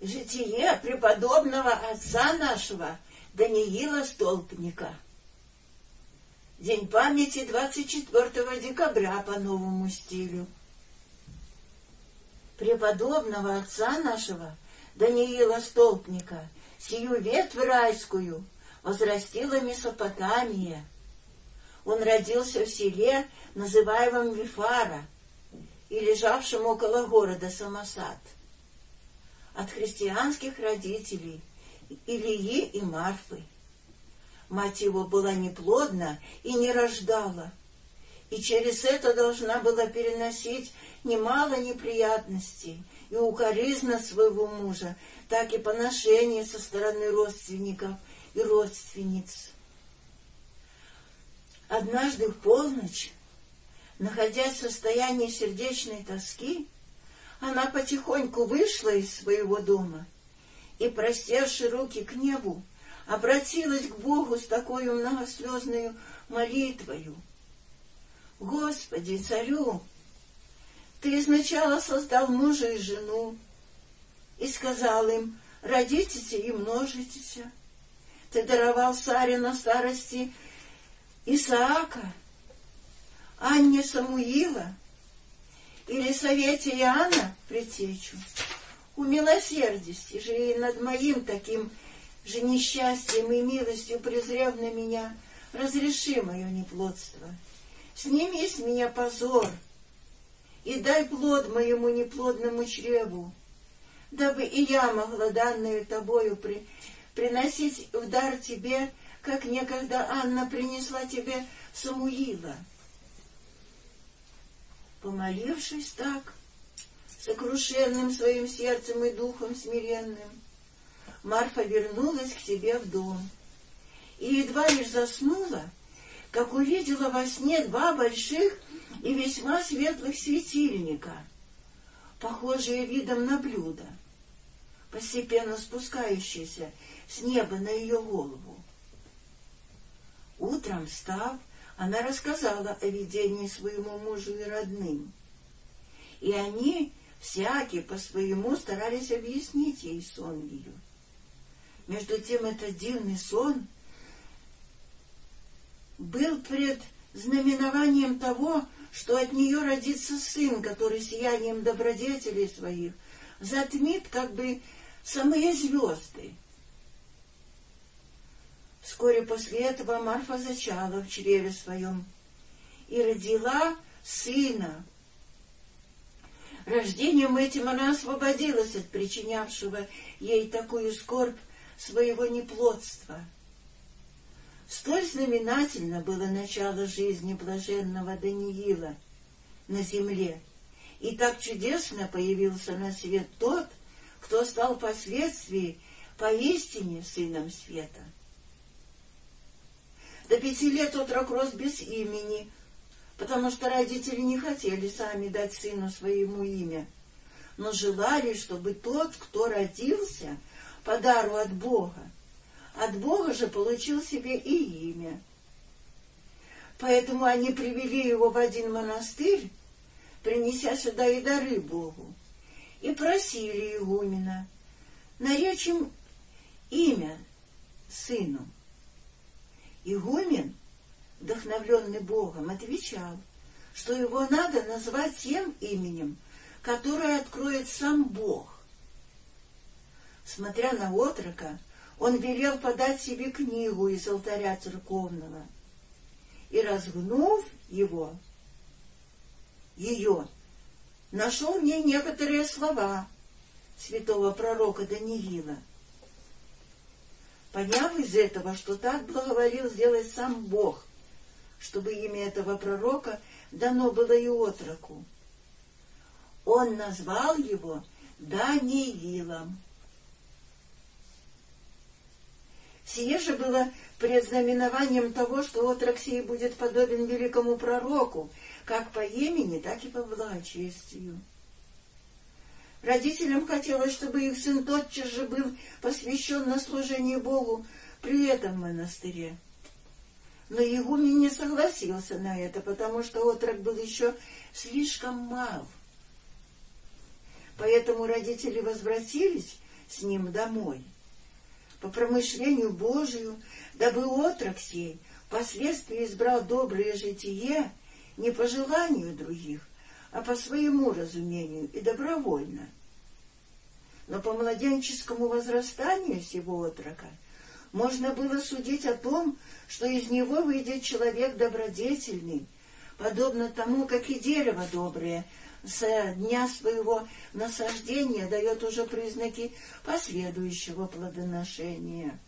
Житие преподобного отца нашего Даниила Столпника. День памяти 24 декабря по новому стилю. Преподобного отца нашего Даниила Столпника сию ветвь райскую возрастила Месопотамия. Он родился в селе, называемом Вифара, и лежавшем около города Самосад от христианских родителей Ильи и Марфы. Мать его была неплодна и не рождала, и через это должна была переносить немало неприятностей и укоризна своего мужа, так и поношение со стороны родственников и родственниц. Однажды в полночь, находясь в состоянии сердечной тоски, она потихоньку вышла из своего дома и, простерши руки к небу, обратилась к Богу с такой многослезной молитвою. «Господи, царю, ты сначала создал мужа и жену и сказал им, родитесь и множитесь. Ты даровал Саре на старости Исаака, Анне Самуила, или совете Иоанна предтечу, умилосердись же и над моим таким же несчастьем и милостью презрев на меня, разреши мое неплодство. Сними с меня позор и дай плод моему неплодному чреву, дабы и я могла данную тобою при, приносить в дар тебе, как некогда Анна принесла тебе Самуила. Помолившись так, сокрушенным своим сердцем и духом смиренным, Марфа вернулась к себе в дом и едва лишь заснула, как увидела во сне два больших и весьма светлых светильника, похожие видом на блюдо, постепенно спускающиеся с неба на ее голову. Утром, встав, она рассказала о видении своему мужу и родным. И они, всякие по своему, старались объяснить ей сон ее. Между тем этот дивный сон был пред знаменованием того, что от нее родится сын, который сиянием добродетелей своих затмит как бы самые звезды, Вскоре после этого Марфа зачала в чреве своем и родила сына. Рождением этим она освободилась от причинявшего ей такую скорбь своего неплодства. Столь знаменательно было начало жизни блаженного Даниила на земле, и так чудесно появился на свет тот, кто стал впоследствии поистине сыном света. До пяти лет отрок рос без имени, потому что родители не хотели сами дать сыну своему имя, но желали, чтобы тот, кто родился, по дару от Бога, от Бога же получил себе и имя. Поэтому они привели его в один монастырь, принеся сюда и дары Богу, и просили игумена наречь им имя сыну. Игумен, вдохновленный Богом, отвечал, что его надо назвать тем именем, которое откроет сам Бог. Смотря на отрока, он велел подать себе книгу из алтаря церковного и, разгнув его, ее, нашел в ней некоторые слова святого пророка Даниила — Поняв из этого, что так благоволил сделать сам Бог, чтобы имя этого пророка дано было и отроку, он назвал его Даниилом. Сие же было предзнаменованием того, что отрок сей будет подобен великому пророку, как по имени, так и по благочестию. Родителям хотелось, чтобы их сын тотчас же был посвящен на служение Богу при этом монастыре. Но игумен не согласился на это, потому что отрок был еще слишком мал. Поэтому родители возвратились с ним домой. По промышлению Божию, дабы отрок сей впоследствии избрал доброе житие не по желанию других, а по своему разумению и добровольно. Но по младенческому возрастанию сего отрока можно было судить о том, что из него выйдет человек добродетельный, подобно тому, как и дерево доброе с дня своего насаждения дает уже признаки последующего плодоношения.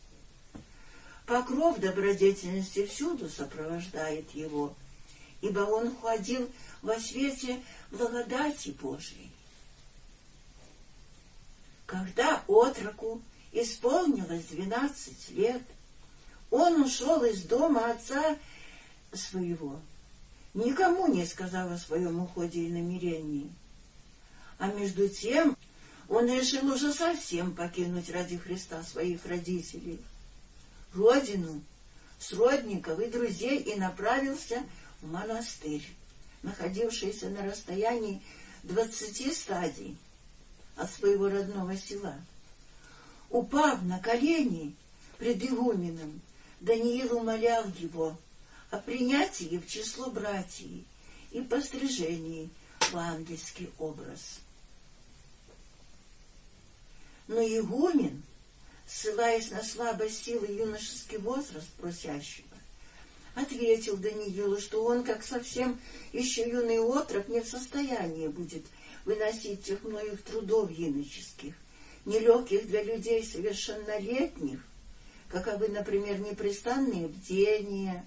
Покров добродетельности всюду сопровождает его, ибо он ходил во свете благодати Божией. Когда отроку исполнилось двенадцать лет, он ушел из дома отца своего, никому не сказал о своем уходе и намерении. А между тем он решил уже совсем покинуть ради Христа своих родителей, родину, сродников и друзей и направился в монастырь, находившийся на расстоянии двадцати стадий от своего родного села. Упав на колени пред игуменом, Даниил умолял его о принятии в число братьев и пострижении в ангельский образ. Но игумен, ссылаясь на слабость силы юношеский возраст просящего, ответил Даниилу, что он, как совсем еще юный отрок, не в состоянии будет выносить тех многих трудов юношеских, нелегких для людей совершеннолетних, каковы, например, непрестанные бдения,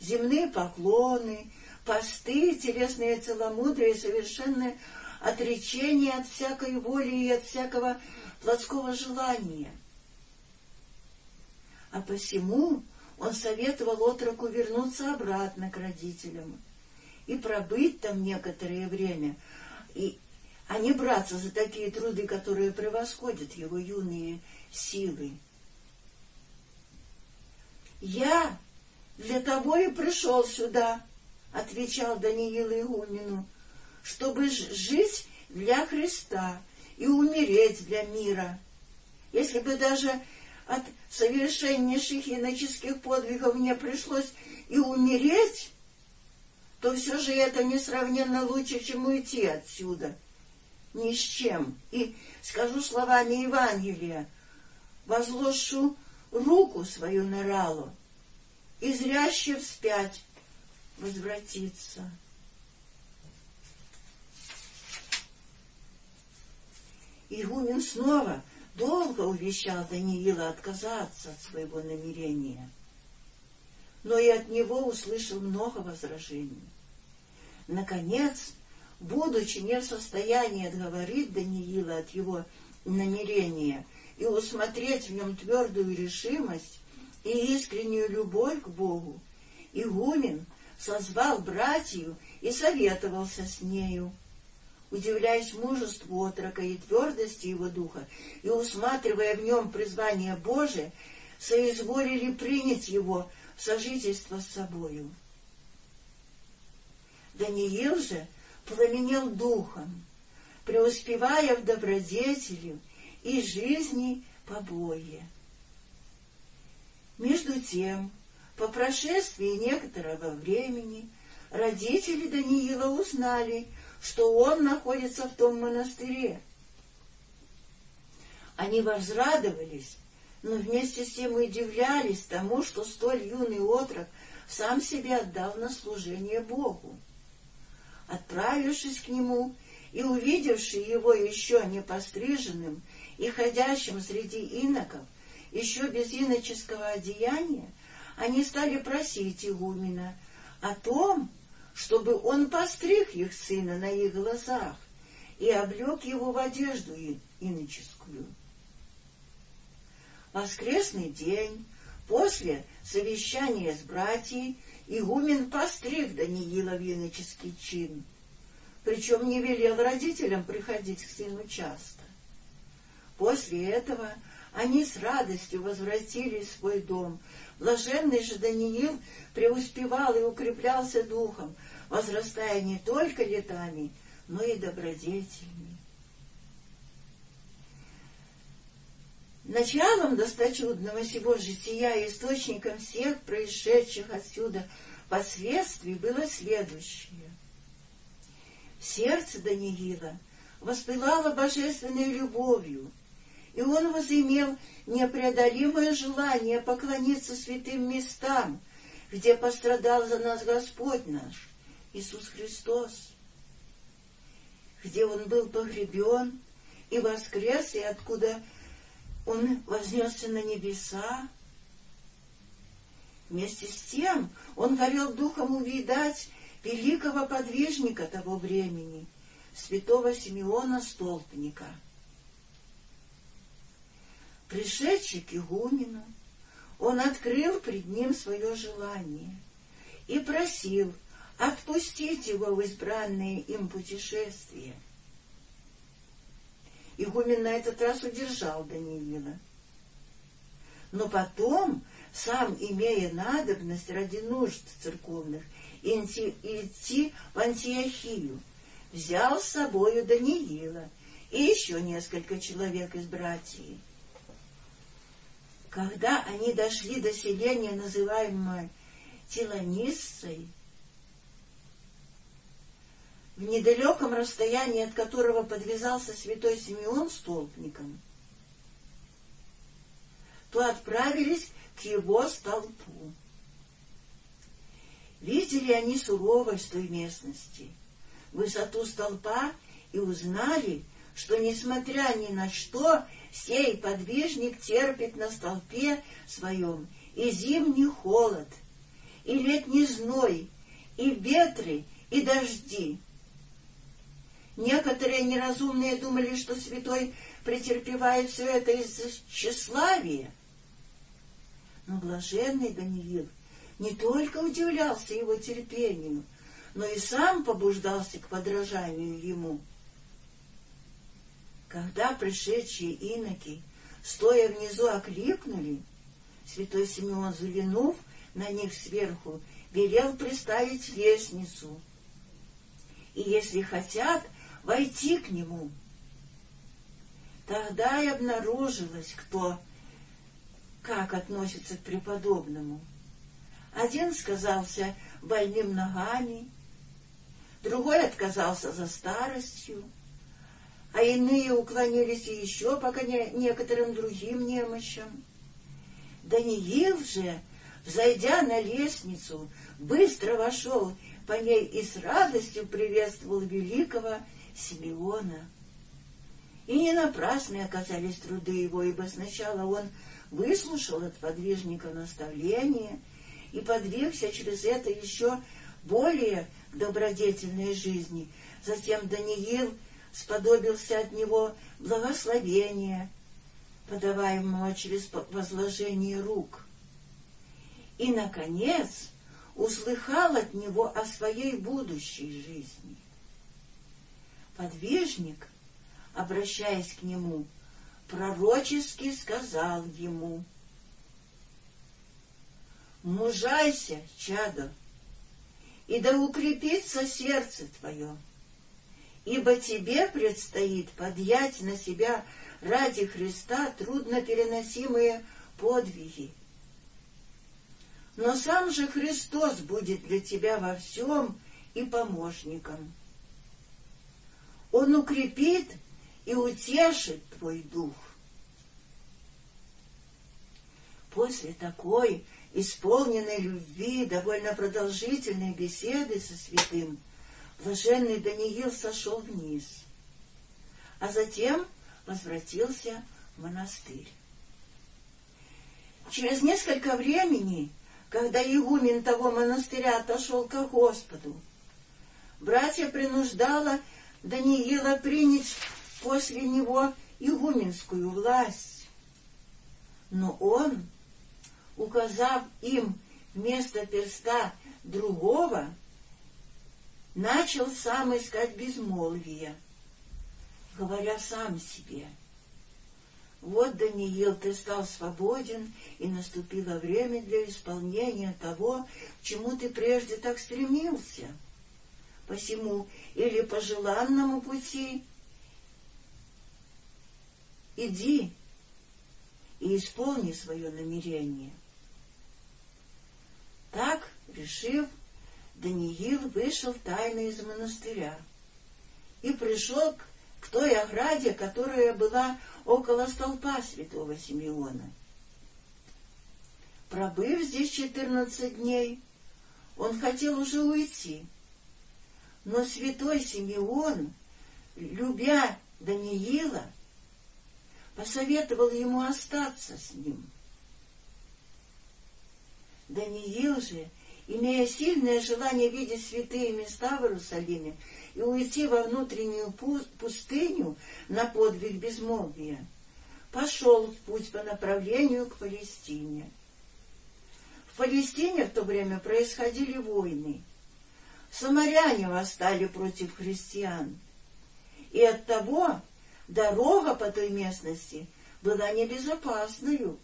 земные поклоны, посты, телесные целомудрие, совершенное отречение от всякой воли и от всякого плотского желания. А посему он советовал отроку вернуться обратно к родителям и пробыть там некоторое время, и, а не браться за такие труды, которые превосходят его юные силы. «Я для того и пришел сюда», — отвечал Даниил Игумену, «чтобы жить для Христа и умереть для мира. Если бы даже от совершеннейших иноческих подвигов мне пришлось и умереть, то все же это несравненно лучше, чем уйти отсюда. Ни с чем. И скажу словами Евангелия, возложу руку свою на ралу, и зряще вспять возвратиться. Игумен снова долго увещал Даниила отказаться от своего намерения, но и от него услышал много возражений. Наконец, будучи не в состоянии отговорить Даниила от его намерения и усмотреть в нем твердую решимость и искреннюю любовь к Богу, игумен созвал братью и советовался с нею. Удивляясь мужеству отрока и твердости его духа, и усматривая в нем призвание Божие, соизволили принять его в сожительство с собою. Даниил же пламенел духом, преуспевая в добродетелю и жизни побое. Между тем, по прошествии некоторого времени, родители Даниила узнали, что он находится в том монастыре. Они возрадовались, но вместе с тем удивлялись тому, что столь юный отрок сам себя отдал на служение Богу отправившись к нему и увидевши его еще не постриженным и ходящим среди иноков, еще без иноческого одеяния, они стали просить игумена о том, чтобы он постриг их сына на их глазах и облег его в одежду иноческую. Воскресный день, после совещания с братьей, игумен постриг Даниила в яноческий чин, причем не велел родителям приходить к сыну часто. После этого они с радостью возвратились в свой дом. Блаженный же Даниил преуспевал и укреплялся духом, возрастая не только летами, но и добродетельми. Началом досточудного сего жития и источником всех происшедших отсюда последствий было следующее. В сердце Даниила воспылало божественной любовью, и он возымел непреодолимое желание поклониться святым местам, где пострадал за нас Господь наш, Иисус Христос, где Он был погребен и воскрес, и откуда Он вознесся на небеса. Вместе с тем Он горел духом увидать великого подвижника того времени, святого Симеона Столпника. Пришедший к игумену, он открыл пред ним свое желание и просил отпустить его в избранное им путешествие. Игумен на этот раз удержал Даниила. Но потом, сам имея надобность ради нужд церковных, идти в Антиохию, взял с собою Даниила и еще несколько человек из братьев. Когда они дошли до селения, называемого Тиланиссой, в недалеком расстоянии от которого подвязался святой Симеон столпником, то отправились к его столпу. Видели они суровость той местности, высоту столпа и узнали, что, несмотря ни на что, сей подвижник терпит на столпе своем и зимний холод, и летний зной, и ветры, и дожди. Некоторые неразумные думали, что святой претерпевает все это из тщеславия. Но блаженный Даниил не только удивлялся его терпению, но и сам побуждался к подражанию ему — когда пришедшие иноки, стоя внизу, окликнули, святой Симеон, заглянув на них сверху, велел приставить лестницу, и, если хотят, войти к нему. Тогда и обнаружилось, кто как относится к преподобному. Один сказался больным ногами, другой отказался за старостью, а иные уклонились еще пока не, некоторым другим немощам. Даниил же, взойдя на лестницу, быстро вошел по ней и с радостью приветствовал великого Симеона. И не напрасны оказались труды его, ибо сначала он выслушал от подвижника наставление и подвигся через это еще более добродетельной жизни. Затем Даниил сподобился от него благословения, подаваемого через возложение рук. И, наконец, услыхал от него о своей будущей жизни. Подвижник, обращаясь к нему, пророчески сказал ему, «Мужайся, чадо, и да укрепится сердце твое» ибо тебе предстоит подъять на себя ради Христа труднопереносимые подвиги. Но сам же Христос будет для тебя во всем и помощником. Он укрепит и утешит твой дух. После такой исполненной любви, довольно продолжительной беседы со святым, блаженный Даниил сошел вниз, а затем возвратился в монастырь. Через несколько времени, когда игумен того монастыря отошел ко Господу, братья принуждала Даниила принять после него игуменскую власть. Но он, указав им вместо перста другого, начал сам искать безмолвия, говоря сам себе. Вот, Даниил, ты стал свободен, и наступило время для исполнения того, чему ты прежде так стремился. Посему или по желанному пути иди, и исполни свое намерение. Так, решив, Даниил вышел тайно из монастыря и пришел к той ограде, которая была около столпа святого Симеона. Пробыв здесь четырнадцать дней, он хотел уже уйти, но святой Симеон, любя Даниила, посоветовал ему остаться с ним. Даниил же, имея сильное желание видеть святые места в Иерусалиме и уйти во внутреннюю пустыню на подвиг безмолвия, пошел в путь по направлению к Палестине. В Палестине в то время происходили войны. Самаряне восстали против христиан. И оттого дорога по той местности была небезопасной.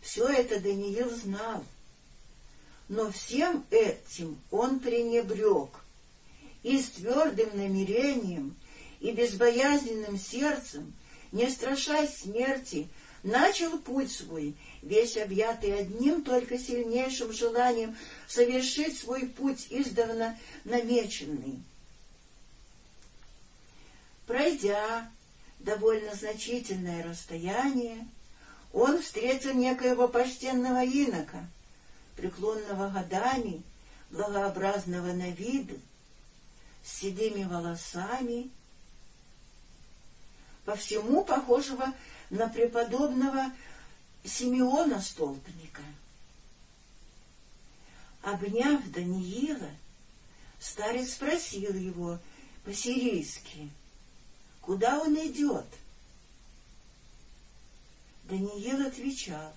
Все это Даниил знал. Но всем этим он пренебрег и с твердым намерением и безбоязненным сердцем, не страшась смерти, начал путь свой, весь объятый одним только сильнейшим желанием совершить свой путь издавна намеченный. Пройдя довольно значительное расстояние, он встретил некоего почтенного инока, преклонного годами, благообразного на вид, с седыми волосами, по всему похожего на преподобного Симеона Столпника. Обняв Даниила, старец спросил его по-сирийски, куда он идет. Даниил отвечал,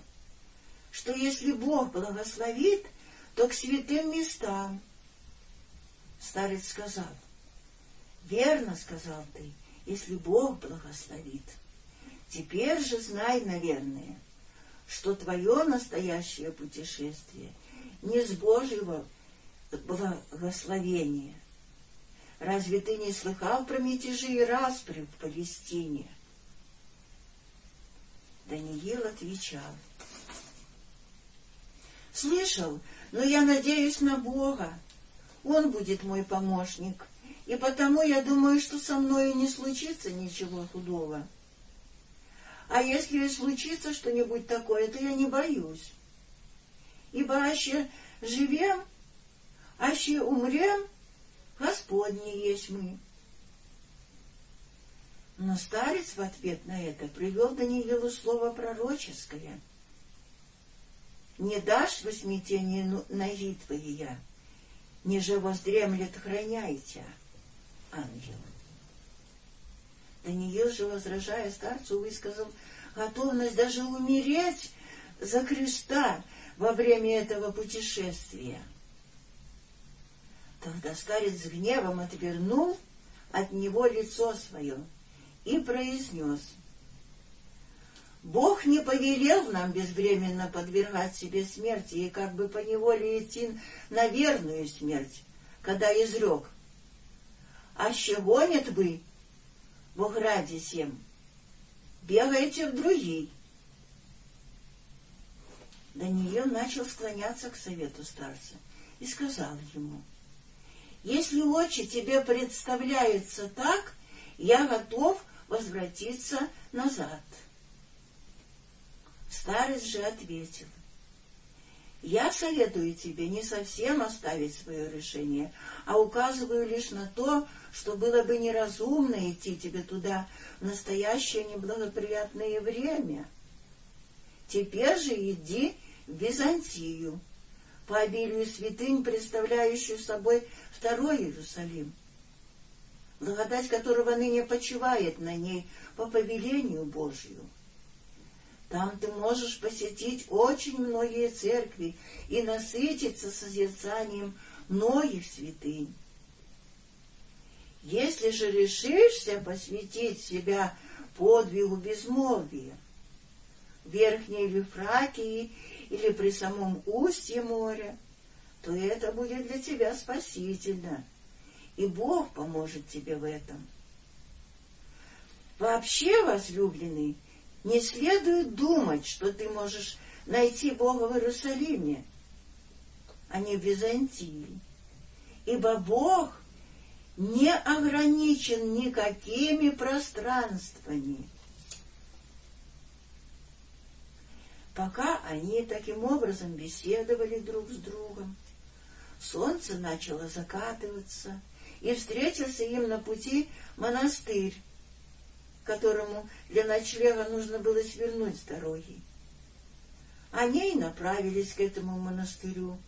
что если Бог благословит, то к святым местам. Старец сказал, верно сказал ты, если Бог благословит. Теперь же знай, наверное, что твое настоящее путешествие не с Божьего благословения. Разве ты не слыхал про мятежи и распри в Палестине? Даниил отвечал. Слышал, но я надеюсь на Бога. Он будет мой помощник, и потому я думаю, что со мной не случится ничего худого. А если и случится что-нибудь такое, то я не боюсь. Ибо аще живем, аще умрем, Господни есть мы. Но старец в ответ на это привел Даниилу слово пророческое. «Не дашь во смятение ноги твоя, ниже воздремлет храняйте, ангел». Даниил же, возражая старцу, высказал готовность даже умереть за Христа во время этого путешествия. Тогда старец с гневом отвернул от него лицо свое и произнес, «Бог не повелел нам безвременно подвергать себе смерти и как бы поневоле идти на верную смерть, когда изрек, «Аще гонят вы в ограде сем, бегаете в другие. Даниил начал склоняться к совету старца и сказал ему, «Если очи тебе представляются так, я готов возвратиться назад». Старец же ответил, я советую тебе не совсем оставить свое решение, а указываю лишь на то, что было бы неразумно идти тебе туда в настоящее неблагоприятное время. Теперь же иди в Византию, по обилию святынь, представляющую собой второй Иерусалим, благодать которого ныне почивает на ней по повелению Божью. Там ты можешь посетить очень многие церкви и насытиться созерцанием многих святынь. Если же решишься посвятить себя подвигу безмолвия, в Верхней Евфратии или при самом устье моря, то это будет для тебя спасительно, и Бог поможет тебе в этом. Вообще, возлюбленный, Не следует думать, что ты можешь найти Бога в Иерусалиме, а не в Византии. Ибо Бог не ограничен никакими пространствами. Пока они таким образом беседовали друг с другом, солнце начало закатываться, и встретился им на пути монастырь, которому для ночлега нужно было свернуть с дороги. Они и направились к этому монастырю.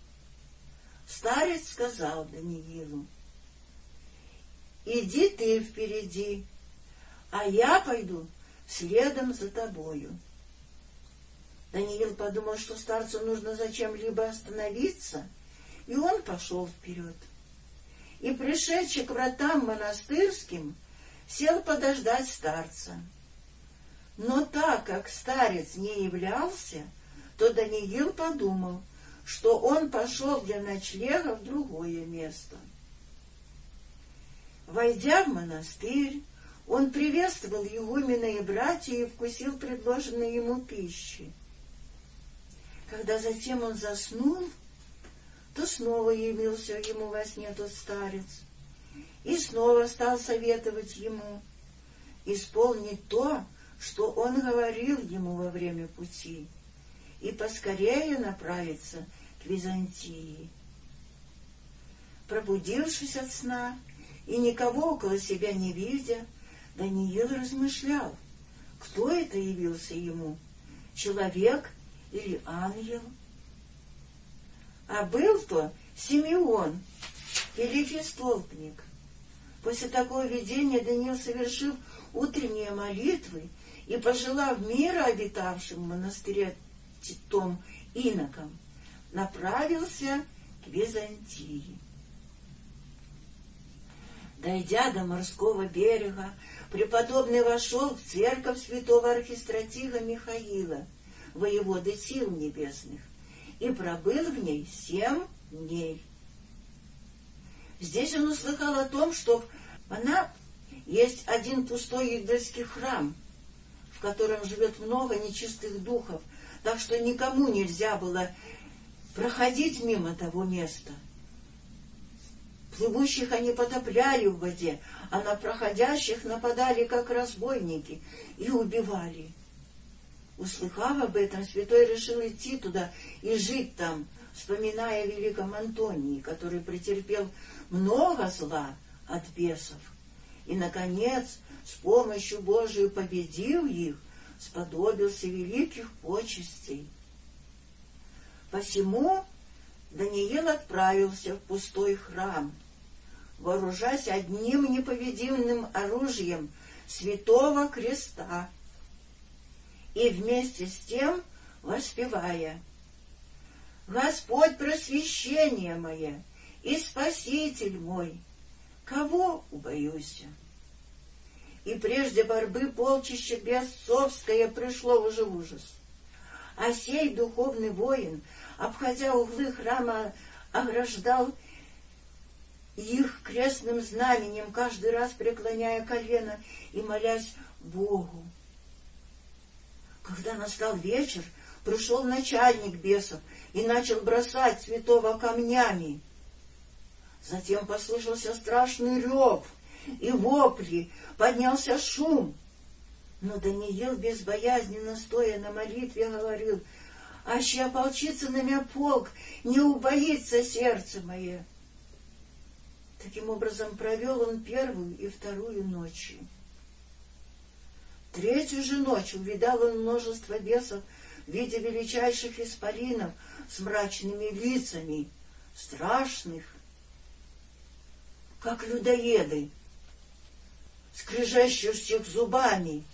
Старец сказал Даниилу, «Иди ты впереди, а я пойду следом за тобою». Даниил подумал, что старцу нужно зачем-либо остановиться, и он пошел вперед. И, пришедший к вратам монастырским, сел подождать старца. Но так как старец не являлся, то Даниил подумал, что он пошел для ночлега в другое место. Войдя в монастырь, он приветствовал игуменные братья и вкусил предложенной ему пищи. Когда затем он заснул, то снова явился ему во сне тот старец и снова стал советовать ему исполнить то, что он говорил ему во время пути, и поскорее направиться к Византии. Пробудившись от сна и никого около себя не видя, Даниил размышлял, кто это явился ему, человек или ангел. А был то Симеон, великий столпник. После такого видения Даниил совершил утренние молитвы и, пожелав мира обитавшим в монастыре Титом инокам, направился к Византии. Дойдя до морского берега, преподобный вошел в церковь святого архистратига Михаила, воеводы сил небесных, и пробыл в ней семь дней. Здесь он услыхал о том, что она есть один пустой идольский храм, в котором живет много нечистых духов, так что никому нельзя было проходить мимо того места. Плывущих они потопляли в воде, а на проходящих нападали, как разбойники, и убивали. Услыхав об этом, святой решил идти туда и жить там, вспоминая о великом Антонии, который претерпел много зла от бесов. И, наконец, с помощью Божией победил их, сподобился великих почестей. Посему Даниил отправился в пустой храм, вооружаясь одним неповедимым оружием святого креста, и вместе с тем воспевая «Господь просвещение мое и Спаситель мой, кого убоюсь?» И прежде борьбы полчище бесцовское пришло уже в ужас. А сей духовный воин, обходя углы храма, ограждал их крестным знаменем, каждый раз преклоняя колено и молясь Богу. Когда настал вечер, пришел начальник бесов и начал бросать святого камнями. Затем послышался страшный рев и вопли, поднялся шум. Но Даниил безбоязненно, стоя на молитве, говорил, «Аще ополчится на меня полк, не убоится сердце мое». Таким образом провел он первую и вторую ночи. Третью же ночь увидал он множество бесов в виде величайших исполинов с мрачными лицами, страшных, как людоеды, скрежещущих зубами,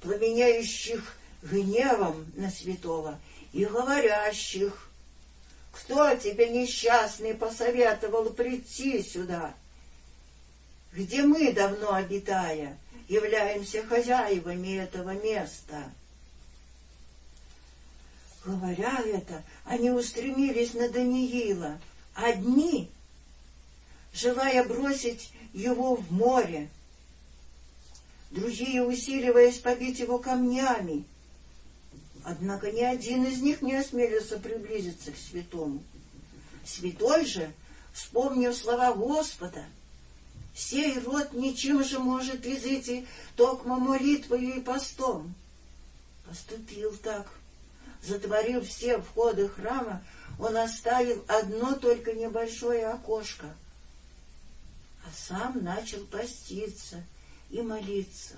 пламеняющих гневом на святого и говорящих, «Кто тебе, несчастный, посоветовал прийти сюда, где мы, давно обитая, являемся хозяевами этого места?» Говоря это, они устремились на Даниила, одни, желая бросить его в море. другие, усиливаясь, побить его камнями. Однако ни один из них не осмелился приблизиться к святому. Святой же, вспомнив слова Господа, «Сей род ничем же может изыти, токмо молитвою и постом». Поступил так. Затворив все входы храма, он оставил одно только небольшое окошко, а сам начал поститься и молиться.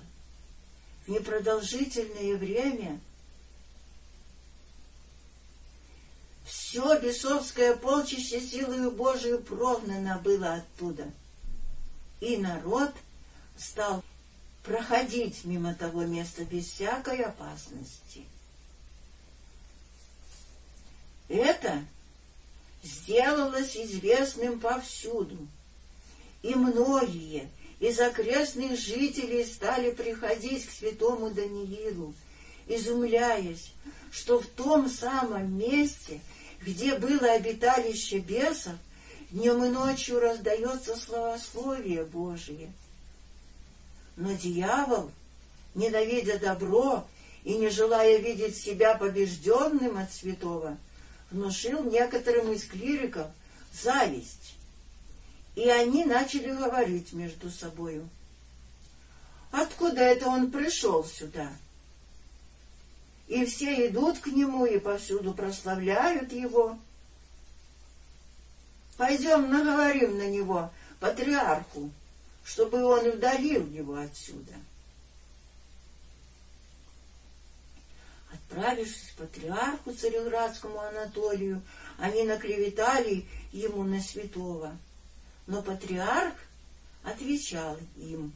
В непродолжительное время все бесовское полчище силою Божию прогнано было оттуда, и народ стал проходить мимо того места без всякой опасности. Это сделалось известным повсюду, и многие из окрестных жителей стали приходить к святому Даниилу, изумляясь, что в том самом месте, где было обиталище бесов, днем и ночью раздается словословие Божие. Но дьявол, ненавидя добро и не желая видеть себя побежденным от святого, внушил некоторым из клириков зависть, и они начали говорить между собою. Откуда это он пришел сюда? И все идут к нему и повсюду прославляют его. Пойдем наговорим на него, патриарху, чтобы он удалил его отсюда. Отправившись к патриарху цареградскому Анатолию, они наклеветали ему на святого. Но патриарх отвечал им,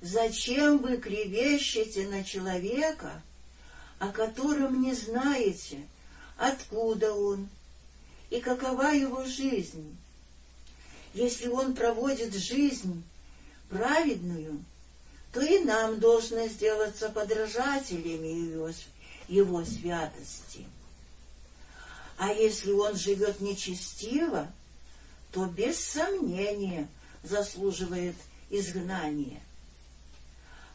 «Зачем вы клевещете на человека, о котором не знаете, откуда он и какова его жизнь? Если он проводит жизнь праведную, то и нам должно сделаться подражателями его, его святости. А если он живет нечестиво, то без сомнения заслуживает изгнания.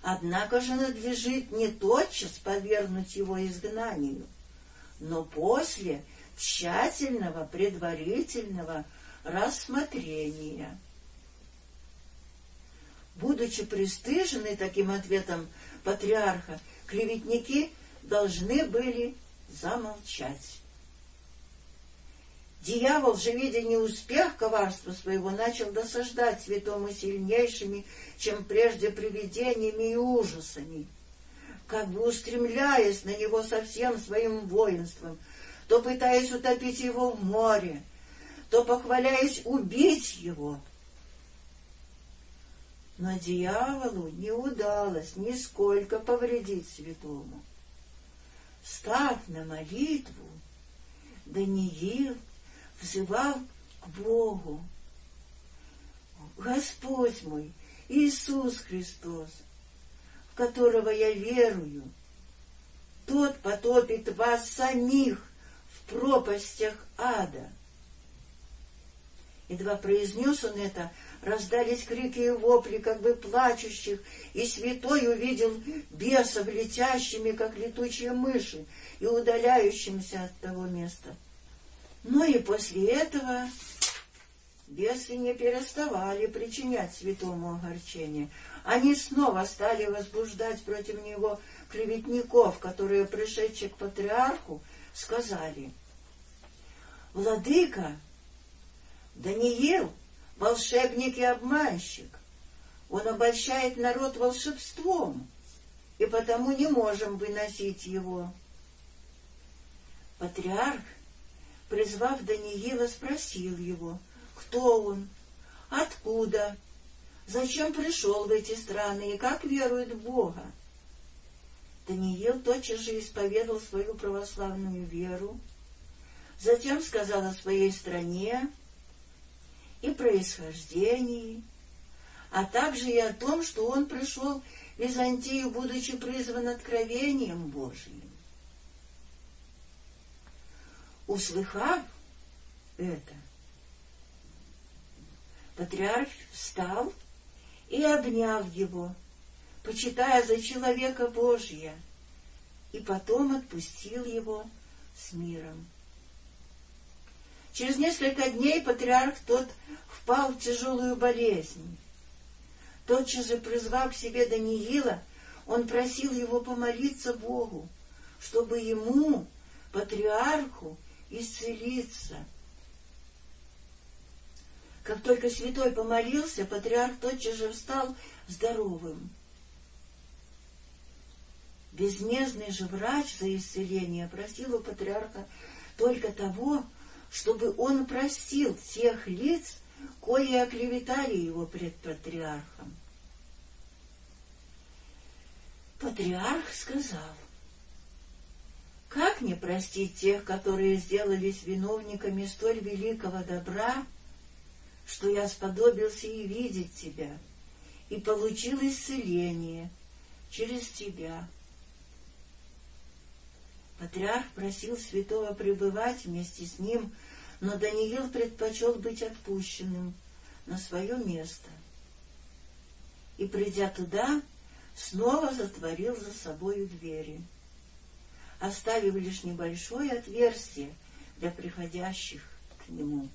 Однако же надлежит не тотчас подвергнуть его изгнанию, но после тщательного предварительного рассмотрения. Будучи пристыжены таким ответом патриарха, клеветники должны были замолчать. Дьявол же, видя неуспех коварства своего, начал досаждать святому сильнейшими, чем прежде привидениями и ужасами, как бы устремляясь на него со всем своим воинством, то пытаясь утопить его в море, то похваляясь убить его — но дьяволу не удалось нисколько повредить святому. Став на молитву, Даниил взывал к Богу. Господь мой, Иисус Христос, в которого я верую, тот потопит вас самих в пропастях ада. Едва произнес он это, раздались крики и вопли, как бы плачущих, и святой увидел бесов, летящими, как летучие мыши, и удаляющимся от того места. Но и после этого бесы не переставали причинять святому огорчение. Они снова стали возбуждать против него клеветников, которые, пришедшие к патриарху, сказали, «Владыка, Даниил — волшебник и обманщик. Он обольщает народ волшебством, и потому не можем выносить его. Патриарх, призвав Даниила, спросил его, кто он, откуда, зачем пришел в эти страны и как верует в Бога. Даниил тотчас же исповедал свою православную веру, затем сказал о своей стране, и происхождении, а также и о том, что он пришел в Византию, будучи призван откровением Божиим. Услыхав это, патриарх встал и обнял его, почитая за человека Божия, и потом отпустил его с миром. Через несколько дней патриарх тот впал в тяжелую болезнь. Тотчас же, призвав к себе Даниила, он просил его помолиться Богу, чтобы ему, патриарху, исцелиться. Как только святой помолился, патриарх тотчас же встал здоровым. Безмездный же врач за исцеление просил у патриарха только того, чтобы он простил тех лиц, кои оклеветали его пред патриархом. Патриарх сказал, «Как не простить тех, которые сделались виновниками столь великого добра, что я сподобился и видеть тебя, и получил исцеление через тебя?» Патриарх просил святого пребывать вместе с ним но Даниил предпочел быть отпущенным на свое место. И, придя туда, снова затворил за собою двери, оставив лишь небольшое отверстие для приходящих к нему.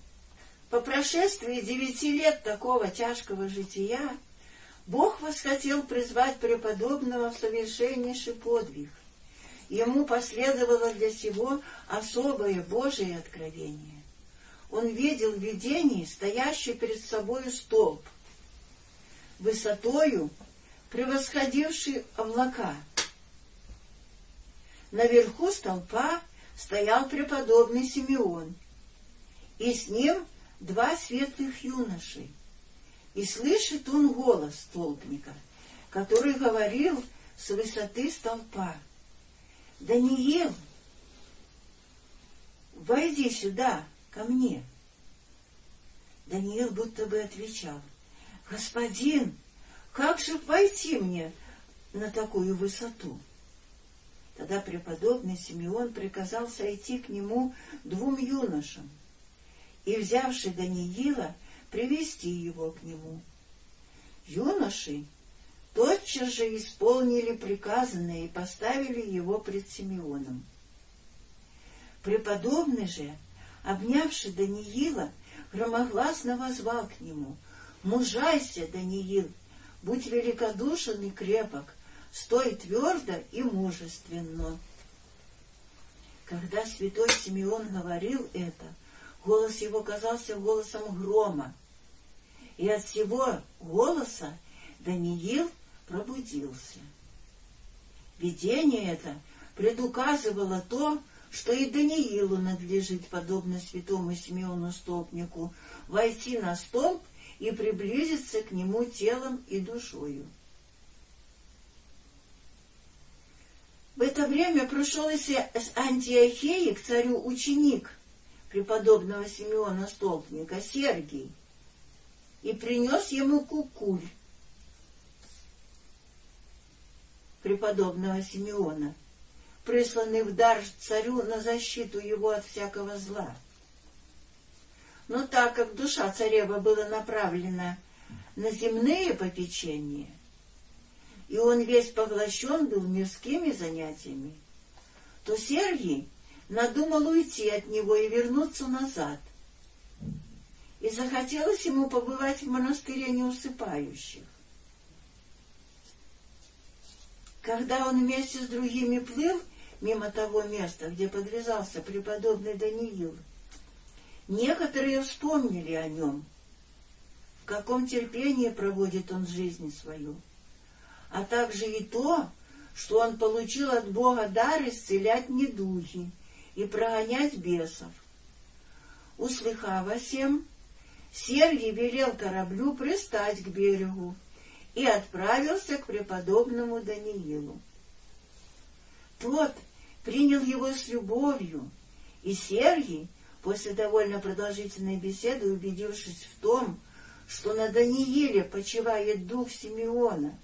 По прошествии девяти лет такого тяжкого жития Бог восхотел призвать преподобного в совершеннейший подвиг. Ему последовало для сего особое Божие откровение он видел в видении стоящий перед собою столб, высотою превосходивший облака. Наверху столпа стоял преподобный Симеон, и с ним два светлых юноши. И слышит он голос столбника, который говорил с высоты столпа. «Даниил, войди сюда!» ко мне. Даниил будто бы отвечал, «Господин, как же пойти мне на такую высоту?» Тогда преподобный Симеон приказал сойти к нему двум юношам и, взявши Даниила, привести его к нему. Юноши тотчас же исполнили приказанное и поставили его пред Симеоном. Преподобный же обнявший Даниила, громогласно возвал к нему, «Мужайся, Даниил, будь великодушен и крепок, стой твердо и мужественно». Когда святой Симеон говорил это, голос его казался голосом грома, и от всего голоса Даниил пробудился. Видение это предуказывало то, что и Даниилу надлежит, подобно святому Симеону Столпнику, войти на столб и приблизиться к нему телом и душою. В это время пришел из Антиохеи к царю ученик преподобного Симеона Столпника, Сергий, и принес ему кукуль преподобного Симеона — присланный в дар царю на защиту его от всякого зла. Но так как душа царева была направлена на земные попечения, и он весь поглощен был мирскими занятиями, то Сергий надумал уйти от него и вернуться назад. И захотелось ему побывать в монастыре неусыпающих. Когда он вместе с другими плыл, мимо того места, где подвязался преподобный Даниил. Некоторые вспомнили о нем, в каком терпении проводит он жизнь свою, а также и то, что он получил от Бога дар исцелять недуги и прогонять бесов. Услыхав о сем, Сергий велел кораблю пристать к берегу и отправился к преподобному Даниилу. Тот принял его с любовью, и Сергий, после довольно продолжительной беседы, убедившись в том, что на Данииле почивает дух Симеона,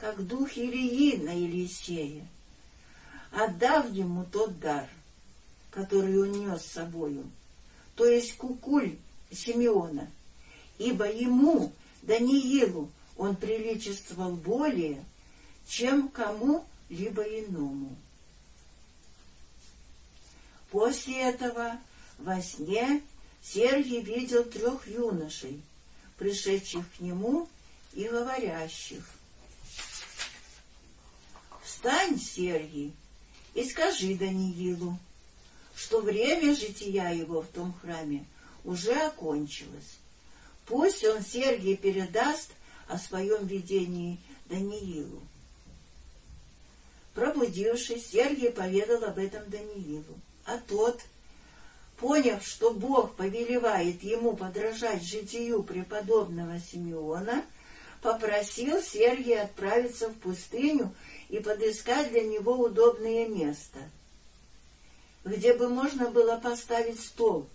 как дух Илии на Елисея, отдав ему тот дар, который он нес с собою, то есть кукуль Симеона, ибо ему, Даниилу, он приличествовал более, чем кому-либо иному. После этого во сне Сергий видел трех юношей, пришедших к нему и говорящих. «Встань, Сергий, и скажи Даниилу, что время жития его в том храме уже окончилось. Пусть он Сергий передаст о своем видении Даниилу. Пробудившись, Сергий поведал об этом Даниилу, а тот, поняв, что Бог повелевает ему подражать житию преподобного Симеона, попросил Сергия отправиться в пустыню и подыскать для него удобное место, где бы можно было поставить столб.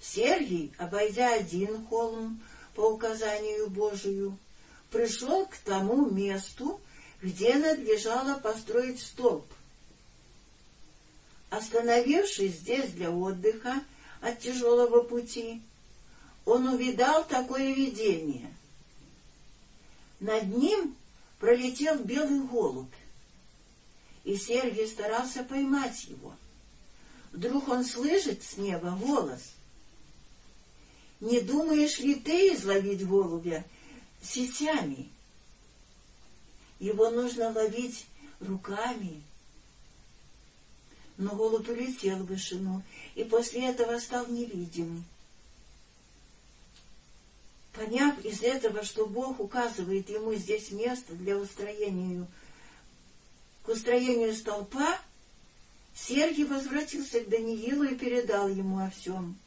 Сергий, обойдя один холм по указанию Божию, пришел к тому месту, где надлежало построить столб. Остановившись здесь для отдыха от тяжелого пути, он увидал такое видение. Над ним пролетел белый голубь, и Сергий старался поймать его. Вдруг он слышит с неба голос. «Не думаешь ли ты изловить голубя сетями? Его нужно ловить руками». Но голубь улетел в вышину, и после этого стал невидим. Поняв из этого, что Бог указывает ему здесь место для устроения, к устроению столпа, Сергий возвратился к Даниилу и передал ему о всем,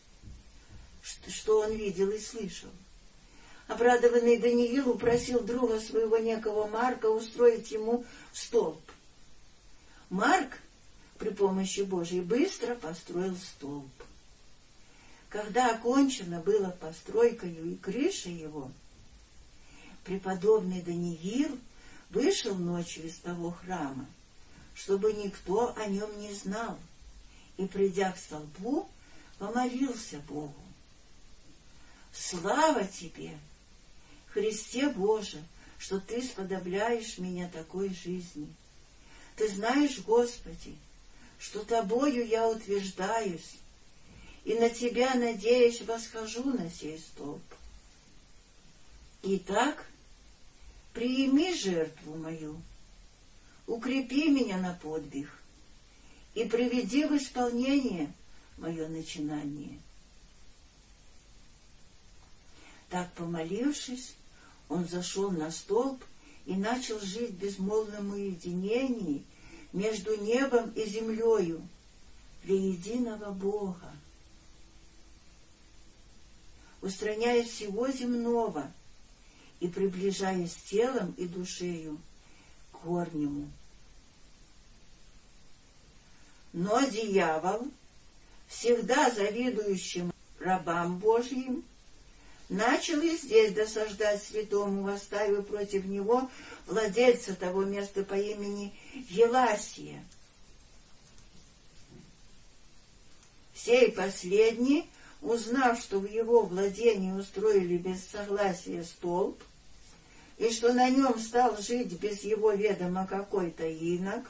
что он видел и слышал. Обрадованный Даниил упросил друга своего некого Марка устроить ему столб. Марк при помощи Божьей быстро построил столб. Когда окончена была постройкою и крыша его, преподобный Даниил вышел ночью из того храма, чтобы никто о нем не знал, и, придя к столбу, помолился Богу. «Слава Тебе, Христе Боже, что Ты сподобляешь меня такой жизни! Ты знаешь, Господи, что Тобою я утверждаюсь, и на тебя, надеясь, восхожу на сей столб. Итак, приими жертву мою, укрепи меня на подвиг и приведи в исполнение мое начинание. Так, помолившись, он зашел на столб и начал жить в безмолвном уединении между небом и землею для единого Бога устраняя всего земного и приближаясь телом и душею к горнему. Но дьявол, всегда завидующим рабам Божьим, начал и здесь досаждать святому, восставив против него владельца того места по имени Еласия. Сей последний узнав, что в его владении устроили без согласия столб, и что на нем стал жить без его ведома какой-то инок,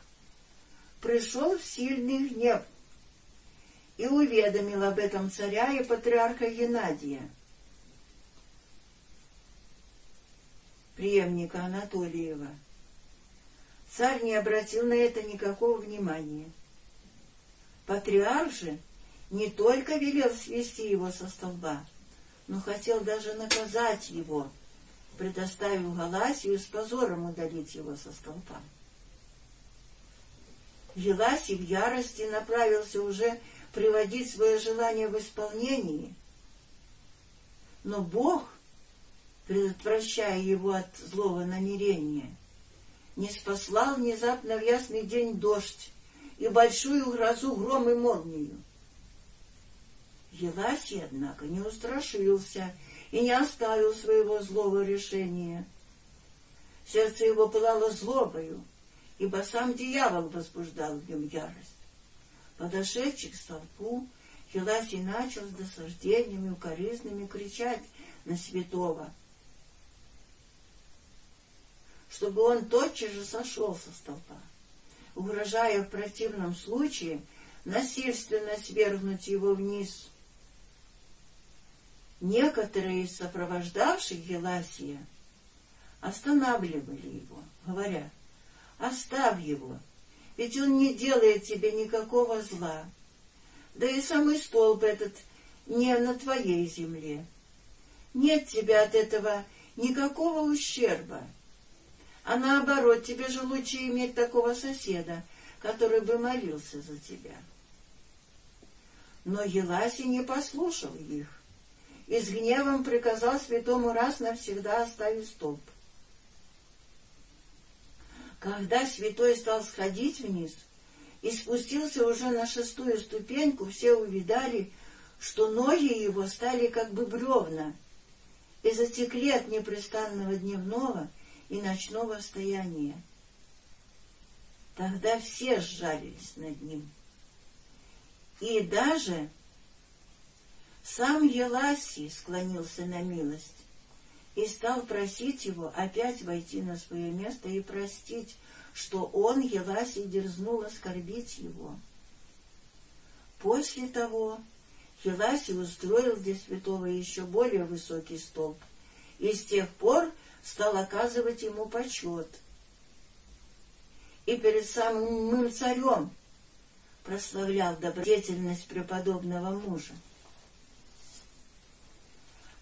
пришел в сильный гнев и уведомил об этом царя и патриарха Геннадия, преемника Анатолиева. Царь не обратил на это никакого внимания. Патриарх же — не только велел свести его со столба, но хотел даже наказать его, предоставив Галасию с позором удалить его со столба. Еласий в ярости направился уже приводить свое желание в исполнение, но Бог, предотвращая его от злого намерения, не спаслал внезапно в ясный день дождь и большую грозу гром и молнию. Еласий, однако, не устрашился и не оставил своего злого решения. Сердце его пылало злобою, ибо сам дьявол возбуждал в нем ярость. Подошедший к столпу, Еласий начал с досаждениями укоризнами кричать на святого, чтобы он тотчас же сошел со столпа, угрожая в противном случае насильственно свергнуть его вниз. Некоторые из сопровождавших Геласия останавливали его, говоря, «Оставь его, ведь он не делает тебе никакого зла, да и самый столб этот не на твоей земле. Нет тебе от этого никакого ущерба, а наоборот, тебе же лучше иметь такого соседа, который бы молился за тебя». Но Еласи не послушал их и с гневом приказал святому раз навсегда оставить столб. Когда святой стал сходить вниз и спустился уже на шестую ступеньку, все увидали, что ноги его стали как бы бревна и затекли от непрестанного дневного и ночного стояния. Тогда все сжалились над ним. И даже сам Еласий склонился на милость и стал просить его опять войти на свое место и простить, что он, Еласий, дерзнул оскорбить его. После того Еласий устроил для святого еще более высокий столб и с тех пор стал оказывать ему почет. И перед самым царем прославлял добродетельность преподобного мужа.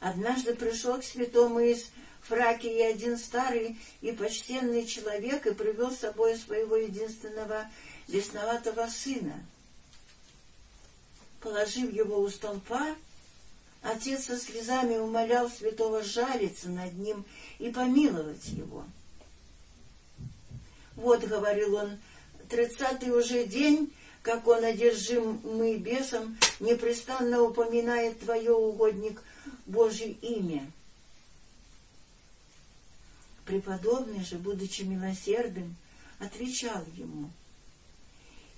Однажды пришел к святому из Фракии один старый и почтенный человек и привел с собой своего единственного весноватого сына. Положив его у столпа, отец со слезами умолял святого жалиться над ним и помиловать его. «Вот, — говорил он, — тридцатый уже день, как он, одержимый бесом, непрестанно упоминает твое угодник Божье имя. Преподобный же, будучи милосердным, отвечал ему,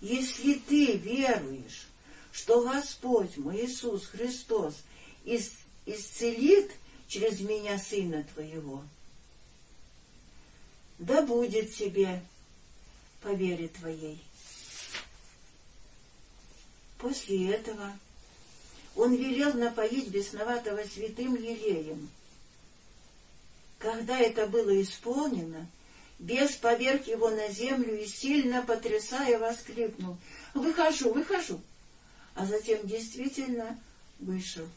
«Если ты веруешь, что Господь мой Иисус Христос исцелит через меня Сына Твоего, да будет тебе по вере Твоей». После этого он велел напоить бесноватого святым елеем. Когда это было исполнено, бес поверг его на землю и, сильно потрясая, воскликнул «Выхожу, выхожу!» А затем действительно вышел.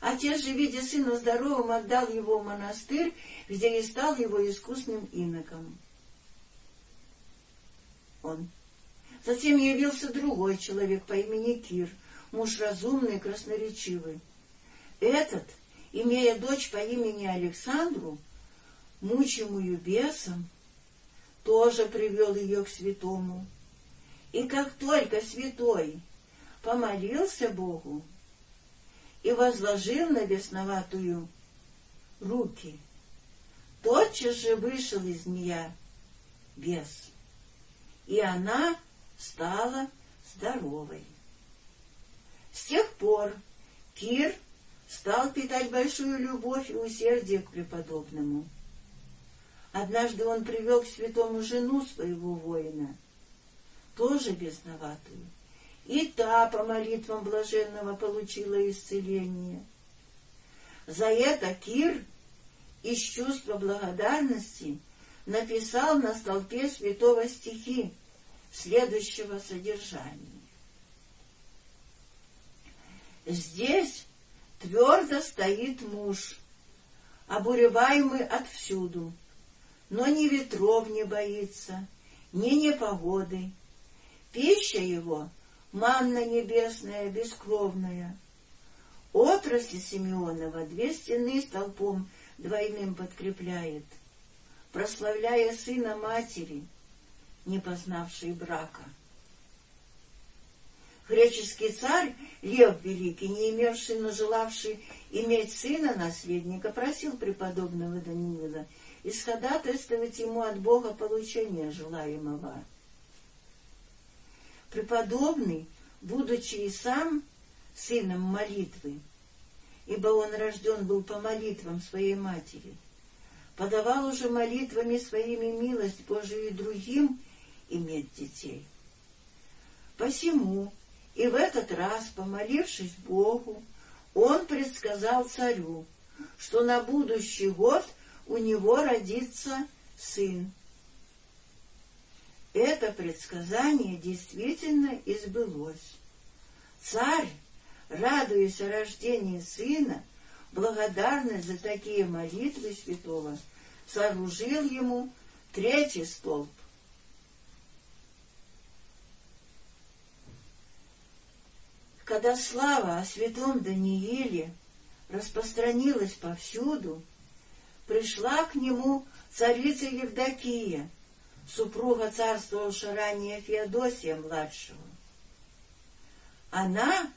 Отец же, видя сына здоровым, отдал его в монастырь, где и стал его искусным иноком. Он Затем явился другой человек по имени Кир, муж разумный и красноречивый. Этот, имея дочь по имени Александру, мучимую бесом, тоже привел ее к святому. И как только святой помолился Богу и возложил на бесноватую руки, тотчас же вышел из нее бес, и она стала здоровой. С тех пор Кир стал питать большую любовь и усердие к преподобному. Однажды он привел к святому жену своего воина, тоже безноватую, и та по молитвам блаженного получила исцеление. За это Кир из чувства благодарности написал на столпе святого стихи, следующего содержания. Здесь твердо стоит муж, обуреваемый отвсюду, но ни ветров не боится, ни непогоды. Пища его — манна небесная, бескровная. Отрасли Симеонова две стены столпом двойным подкрепляет, прославляя сына матери — не познавший брака. Греческий царь Лев Великий, не имевший, но желавший иметь сына наследника, просил преподобного Даниила исходатайствовать ему от Бога получения желаемого. Преподобный, будучи и сам сыном молитвы, ибо он рожден был по молитвам своей матери. Подавал уже молитвами своими милость Божию и другим иметь детей. Посему и в этот раз, помолившись Богу, он предсказал царю, что на будущий год у него родится сын. Это предсказание действительно избылось. Царь, радуясь о рождении сына, благодарный за такие молитвы святого, сооружил ему третий столб. Когда слава о святом Данииле распространилась повсюду, пришла к нему царица Евдокия, супруга царствовавшего ранее Феодосия-младшего. Она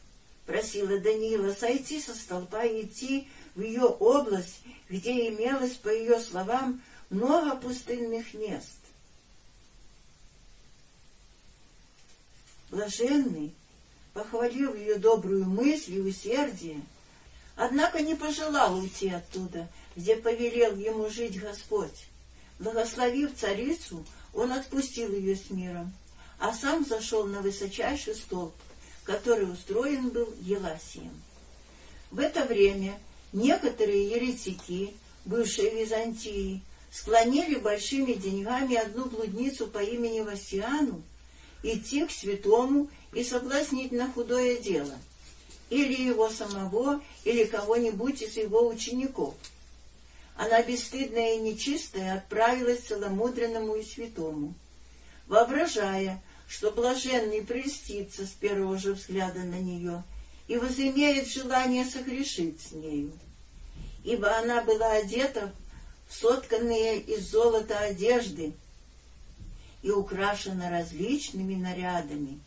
просила Даниила сойти со столпа и идти в ее область, где имелось, по ее словам, много пустынных мест. Блаженный похвалил ее добрую мысль и усердие, однако не пожелал уйти оттуда, где повелел ему жить Господь. Благословив царицу, он отпустил ее с миром, а сам зашел на высочайший столб, который устроен был Еласием. В это время некоторые еретики, бывшие Византии, склонили большими деньгами одну блудницу по имени Васиану идти к святому и соблазнить на худое дело, или его самого, или кого-нибудь из его учеников. Она бесстыдная и нечистая отправилась к целомудренному и святому, воображая, что блаженный прельстится с первого же взгляда на нее и возымеет желание согрешить с нею. Ибо она была одета в сотканные из золота одежды и украшена различными нарядами.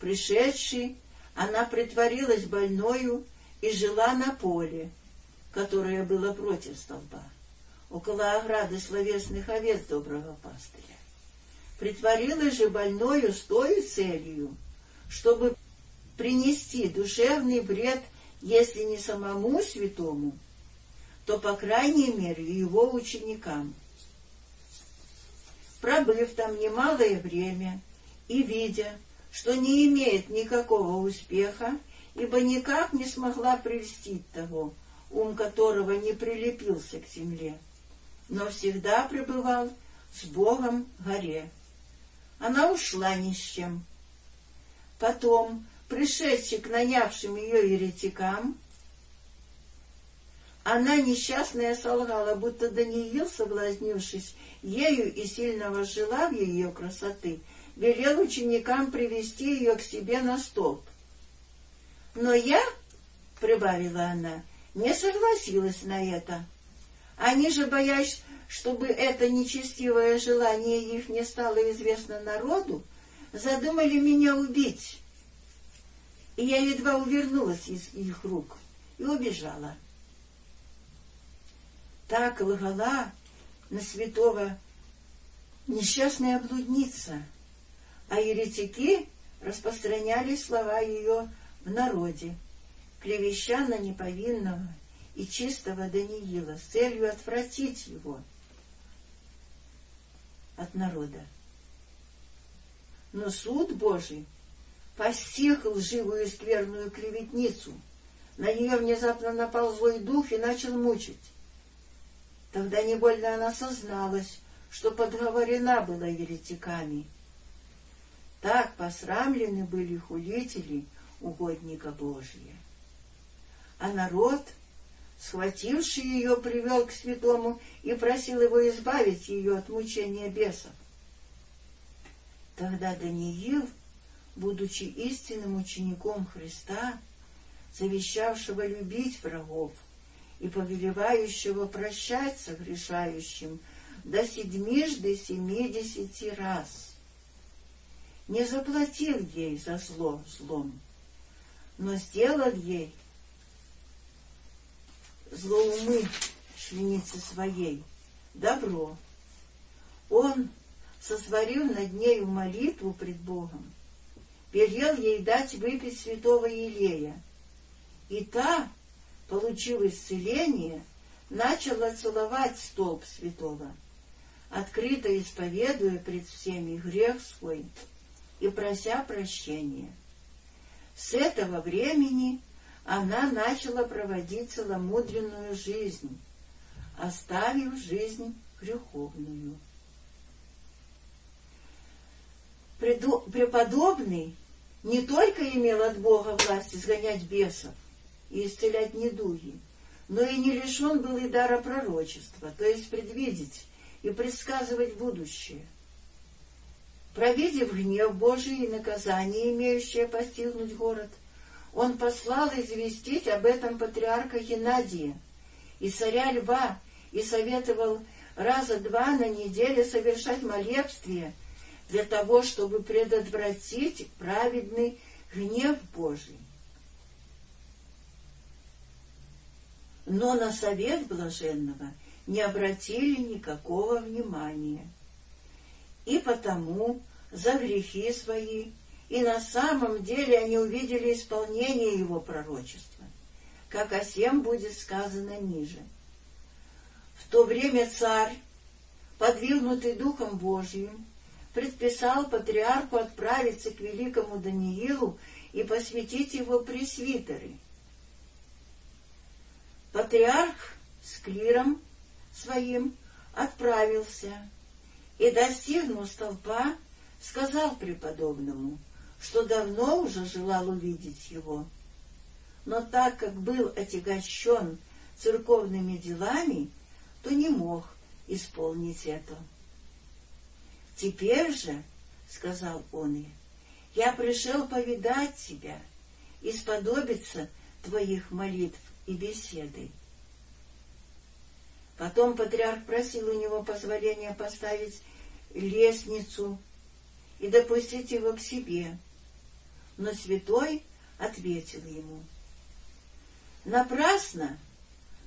Пришедшей, она притворилась больною и жила на поле, которое было против столба, около ограды словесных овец доброго пастыря притворилась же больною с той целью, чтобы принести душевный бред, если не самому святому, то, по крайней мере, его ученикам. Пробыв там немалое время и видя, что не имеет никакого успеха, ибо никак не смогла прельстить того, ум которого не прилепился к земле, но всегда пребывал с Богом в горе она ушла ни с чем. Потом, пришедший к нанявшим ее еретикам, она несчастная солгала, будто Даниил, соблазнившись ею и сильно возжелав ее красоты, велел ученикам привести ее к себе на столб. Но я, — прибавила она, — не согласилась на это. Они же, боясь, чтобы это нечестивое желание их не стало известно народу, задумали меня убить. И я едва увернулась из их рук и убежала. Так лгала на святого несчастная блудница, а еретики распространяли слова ее в народе, клевеща на неповинного и чистого Даниила с целью отвратить его — от народа. Но суд Божий постиг лживую и скверную клеветницу. На нее внезапно напал злой дух и начал мучить. Тогда невольно она созналась, что подговорена была еретиками. Так посрамлены были хулители угодника Божия. А народ — схвативший ее, привел к святому и просил его избавить ее от мучения бесов. Тогда Даниил, будучи истинным учеником Христа, завещавшего любить врагов и повелевающего прощать согрешающим до седьмижды семидесяти раз, не заплатил ей за зло злом, но сделал ей злоумышленницы своей, добро. Он, сосварив над нею молитву пред Богом, велел ей дать выпить святого Илея, и та, получив исцеление, начала целовать столб святого, открыто исповедуя пред всеми грех свой и прося прощения. С этого времени она начала проводить целомудренную жизнь, оставив жизнь греховную. Преподобный не только имел от Бога власть изгонять бесов и исцелять недуги, но и не лишен был и дара пророчества, то есть предвидеть и предсказывать будущее. Провидев гнев Божий и наказание, имеющее постигнуть город, он послал известить об этом патриарха Геннадия и царя Льва и советовал раза два на неделю совершать молебствие для того, чтобы предотвратить праведный гнев Божий. Но на совет блаженного не обратили никакого внимания. И потому за грехи свои и на самом деле они увидели исполнение его пророчества, как о сем будет сказано ниже. В то время царь, подвигнутый Духом Божьим, предписал патриарху отправиться к великому Даниилу и посвятить его пресвитеры. Патриарх с клиром своим отправился и, достигнув столпа, сказал преподобному, что давно уже желал увидеть его. Но так как был отягощен церковными делами, то не мог исполнить это. «Теперь же, — сказал он ей, — я пришел повидать тебя и сподобиться твоих молитв и беседы. Потом патриарх просил у него позволения поставить лестницу и допустить его к себе. Но святой ответил ему, «Напрасно,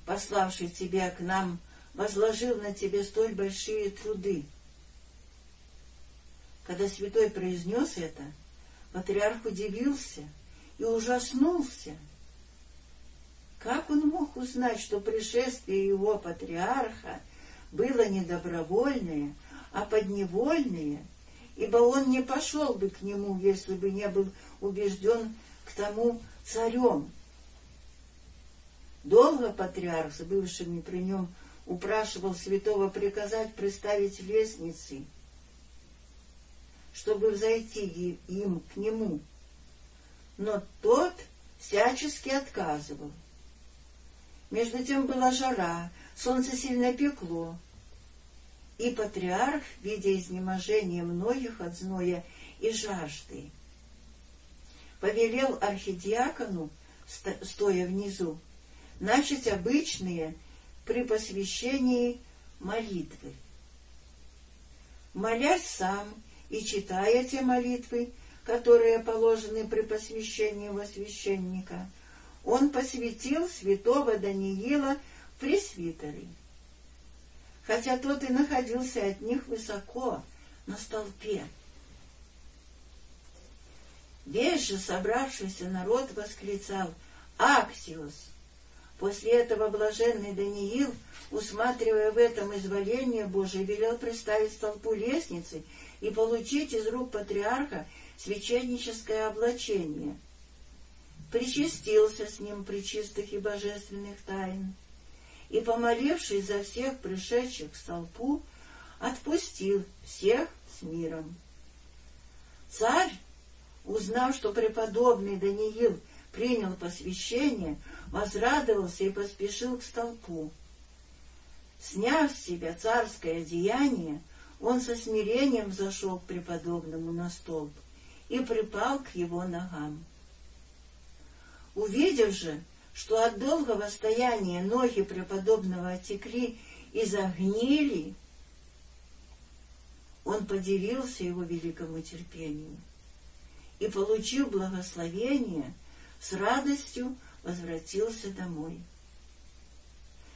пославший тебя к нам, возложил на тебе столь большие труды. Когда святой произнес это, патриарх удивился и ужаснулся. Как он мог узнать, что пришествие его патриарха было не добровольное, а подневольное, ибо он не пошел бы к нему, если бы не был убежден к тому царем. Долго патриарх, с бывшими при нем, упрашивал святого приказать приставить лестницы, чтобы взойти им к нему. Но тот всячески отказывал. Между тем была жара, солнце сильно пекло, и патриарх, видя изнеможение многих от зноя и жажды, повелел архидиакону, стоя внизу, начать обычные при посвящении молитвы. Молясь сам и читая те молитвы, которые положены при посвящении во священника, он посвятил святого Даниила в. Хотя тот и находился от них высоко, на столпе. Весь же собравшийся народ восклицал «Аксиос!» После этого блаженный Даниил, усматривая в этом изволение Божие, велел представить толпу лестницы и получить из рук патриарха священническое облачение. Причастился с ним при чистых и божественных тайн, и, помолившись за всех пришедших к столпу, отпустил всех с миром. Царь, узнав, что преподобный Даниил принял посвящение, возрадовался и поспешил к столпу. Сняв с себя царское одеяние, он со смирением зашел к преподобному на столб и припал к его ногам. Увидев же, что от долгого стояния ноги преподобного отекли и загнили, он подивился его великому терпению и, получив благословение, с радостью возвратился домой.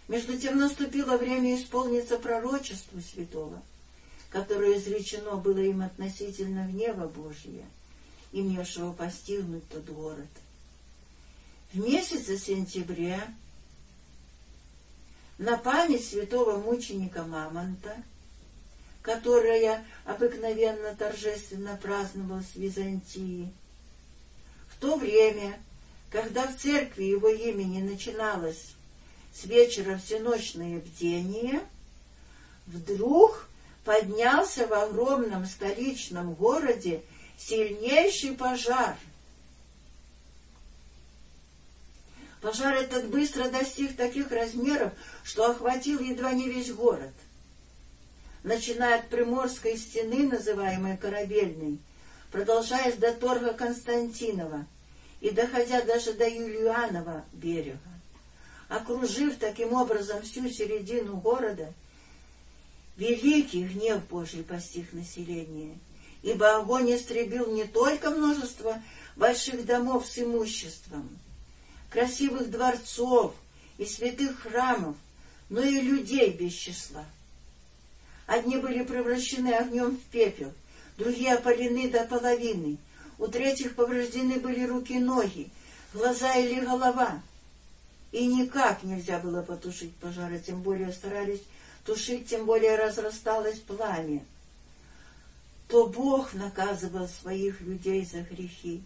Между тем наступило время исполниться пророчеству святого, которое изречено было им относительно гнева Божия, имевшего постигнуть тот город. В месяце сентября на память святого мученика Мамонта, которая обыкновенно торжественно праздновалась в Византии. В то время, когда в церкви его имени начиналось с вечера всеночное бдение, вдруг поднялся в огромном столичном городе сильнейший пожар. Пожар этот быстро достиг таких размеров, что охватил едва не весь город. Начиная от Приморской стены, называемой Корабельной, продолжаясь до торга Константинова и доходя даже до Юлианова берега. Окружив таким образом всю середину города, великий гнев Божий постиг население, ибо огонь истребил не только множество больших домов с имуществом, красивых дворцов и святых храмов, но и людей без числа. Одни были превращены огнем в пепел, другие опалены до половины, у третьих повреждены были руки и ноги, глаза или голова. И никак нельзя было потушить пожары, тем более старались тушить, тем более разрасталось пламя. То Бог наказывал своих людей за грехи.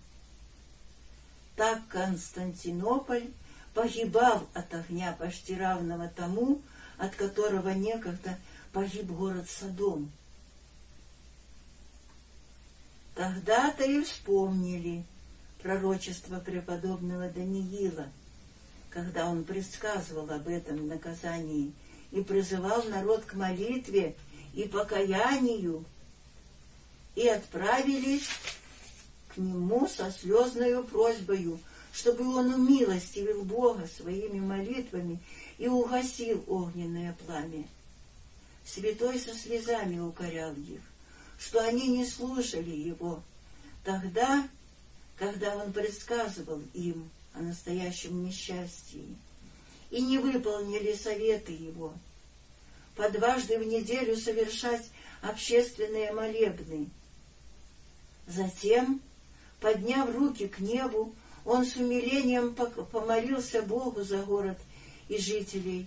Так Константинополь погибал от огня почти равного тому, от которого некогда погиб город Содом. Тогда-то и вспомнили пророчество преподобного Даниила, когда он предсказывал об этом наказании и призывал народ к молитве и покаянию, и отправились к нему со слезною просьбою, чтобы он умилостивил Бога своими молитвами и угасил огненное пламя. Святой со слезами укорял их, что они не слушали его, тогда, когда он предсказывал им о настоящем несчастье, и не выполнили советы его, по дважды в неделю совершать общественные молебны. Затем, подняв руки к небу, он с умилением помолился Богу за город и жителей,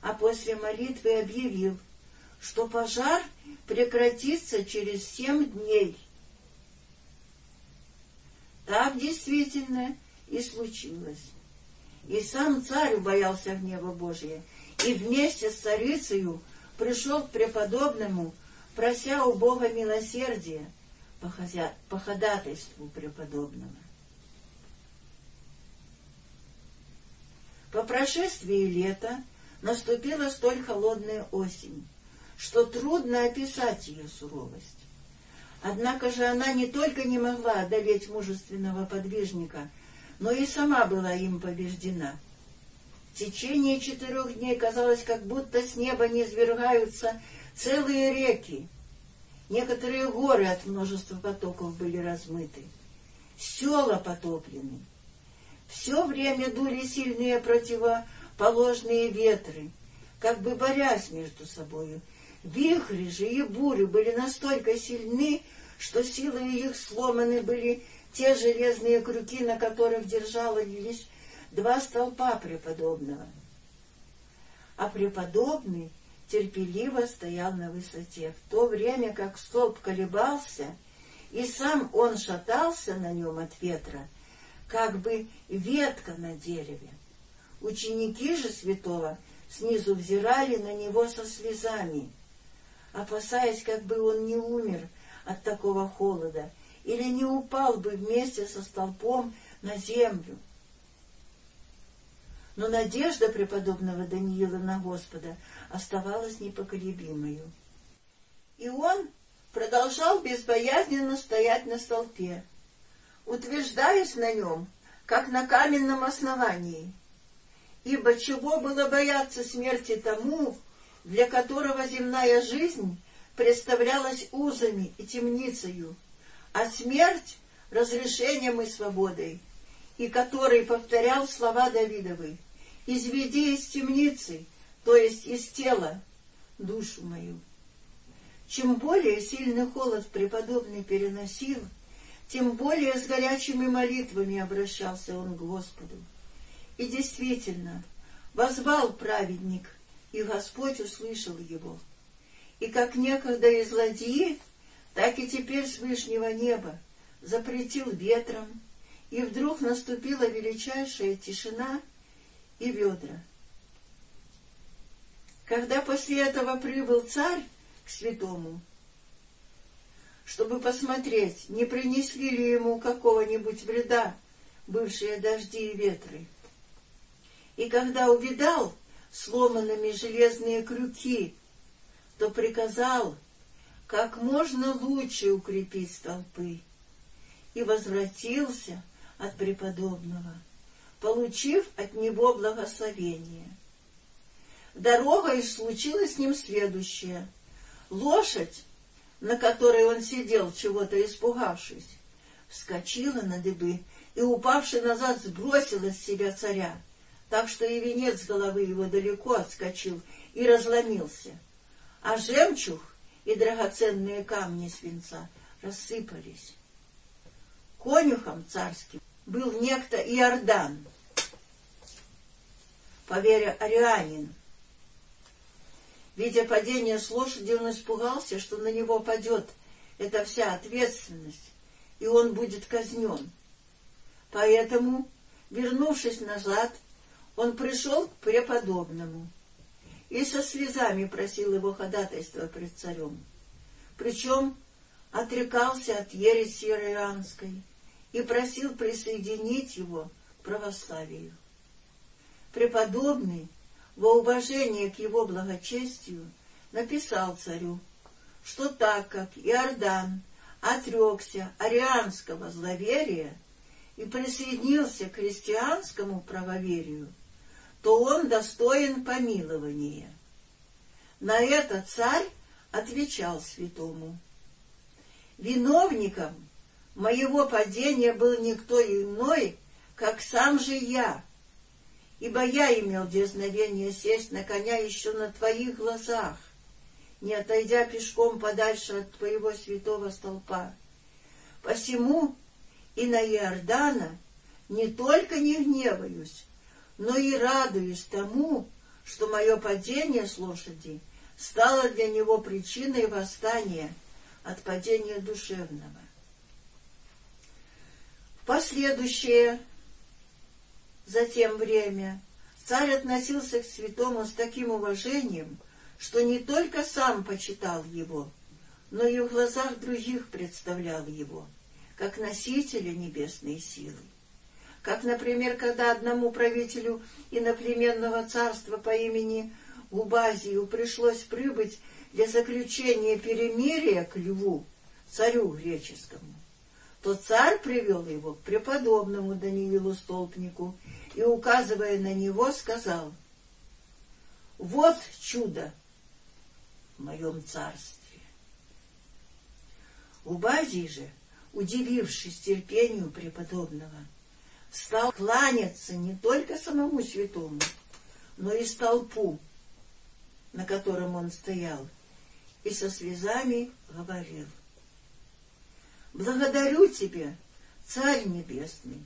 а после молитвы объявил, что пожар прекратится через семь дней. Так действительно и случилось. И сам царь боялся гнева Божия, и вместе с царицею пришел к преподобному, прося у Бога милосердия по ходатайству преподобного. По прошествии лета наступила столь холодная осень, что трудно описать ее суровость. Однако же она не только не могла одолеть мужественного подвижника, но и сама была им побеждена. В течение четырех дней казалось, как будто с неба низвергаются целые реки. Некоторые горы от множества потоков были размыты. Села потоплены. Все время дули сильные противоположные ветры, как бы борясь между собою, Вихри же и бури были настолько сильны, что силы их сломаны были те железные крюки, на которых держало лишь два столпа преподобного. А преподобный терпеливо стоял на высоте, в то время как столб колебался, и сам он шатался на нем от ветра, как бы ветка на дереве. Ученики же святого снизу взирали на него со слезами — опасаясь, как бы он не умер от такого холода или не упал бы вместе со столпом на землю. Но надежда преподобного Даниила на Господа оставалась непоколебимою. И он продолжал безбоязненно стоять на столпе, утверждаясь на нем, как на каменном основании. Ибо чего было бояться смерти тому, для которого земная жизнь представлялась узами и темницею, а смерть — разрешением и свободой, и который повторял слова Давидовы «Изведи из темницы, то есть из тела, душу мою». Чем более сильный холод преподобный переносил, тем более с горячими молитвами обращался он к Господу. И действительно, возвал праведник и Господь услышал его. И как некогда из ладьи, так и теперь с вышнего неба запретил ветром, и вдруг наступила величайшая тишина и ведра. Когда после этого прибыл царь к святому, чтобы посмотреть, не принесли ли ему какого-нибудь вреда бывшие дожди и ветры, и когда увидал сломанными железные крюки, то приказал как можно лучше укрепить столпы и возвратился от преподобного, получив от него благословение. Дорогой случилось с ним следующее. Лошадь, на которой он сидел, чего-то испугавшись, вскочила на дыбы и, упавший назад, сбросила с себя царя, так что и венец головы его далеко отскочил и разломился, а жемчуг и драгоценные камни свинца рассыпались. Конюхом царским был некто Иордан, по вере арианин. Видя падение с лошади, он испугался, что на него падет эта вся ответственность, и он будет казнен. Поэтому, вернувшись назад, он пришел к преподобному и со слезами просил его ходатайства пред царем. Причем отрекался от ереси иранской и просил присоединить его к православию. Преподобный во уважение к его благочестию написал царю, что так как Иордан отрекся арианского зловерия и присоединился к христианскому правоверию, то он достоин помилования. На это царь отвечал святому. Виновником моего падения был никто иной, как сам же я, ибо я имел дерзновение сесть на коня еще на твоих глазах, не отойдя пешком подальше от твоего святого столпа. Посему и на Иордана не только не гневаюсь, но и радуюсь тому, что мое падение с лошади стало для него причиной восстания от падения душевного. Последующее затем время. Царь относился к святому с таким уважением, что не только сам почитал его, но и в глазах других представлял его, как носителя небесной силы. Как, например, когда одному правителю иноплеменного царства по имени Губазию пришлось прибыть для заключения перемирия к льву, царю греческому, то царь привел его к преподобному Даниилу Столпнику и, указывая на него, сказал, «Вот чудо в моем царстве». Убазий же, удивившись терпению преподобного, стал кланяться не только самому святому, но и столпу, на котором он стоял, и со слезами говорил. «Благодарю тебя, Царь Небесный,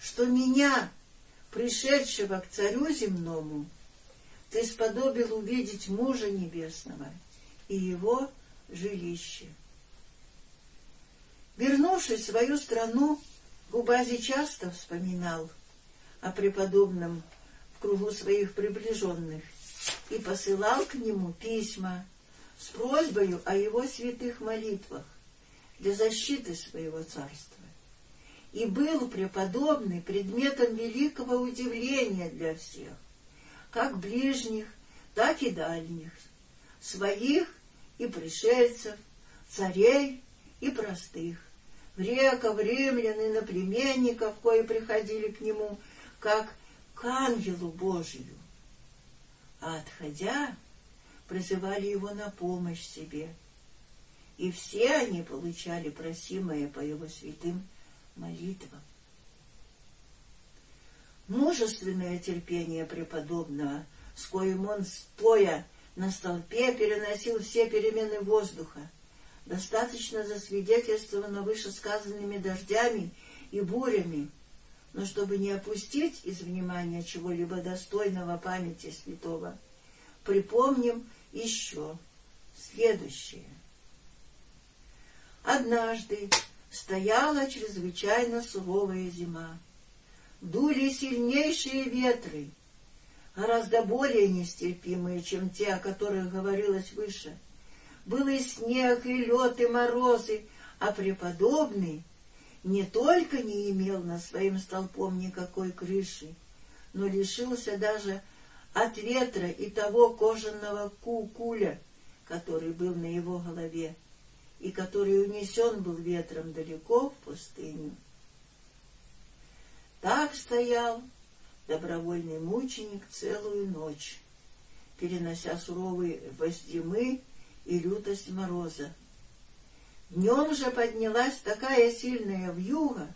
что меня, пришедшего к Царю земному, ты сподобил увидеть мужа небесного и его жилище. Вернувшись в свою страну, Губази часто вспоминал о преподобном в кругу своих приближенных и посылал к нему письма с просьбой о его святых молитвах для защиты своего царства. И был преподобный предметом великого удивления для всех, как ближних, так и дальних, своих и пришельцев, царей и простых греков, римлян, и иноплеменников, кои приходили к нему, как к ангелу Божию. А отходя, призывали его на помощь себе. И все они получали просимое по его святым молитвам. Мужественное терпение преподобного, с коим он, стоя на столпе, переносил все перемены воздуха, достаточно засвидетельствовано вышесказанными дождями и бурями, но чтобы не опустить из внимания чего-либо достойного памяти святого, припомним еще следующее. Однажды стояла чрезвычайно суровая зима. Дули сильнейшие ветры, гораздо более нестерпимые, чем те, о которых говорилось выше. Был и снег, и лед, и морозы, а преподобный не только не имел на своим столпом никакой крыши, но лишился даже от ветра и того кожаного кукуля, который был на его голове и который унесен был ветром далеко в пустыню. Так стоял добровольный мученик целую ночь, перенося суровые воздимы и лютость мороза. Днем же поднялась такая сильная вьюга,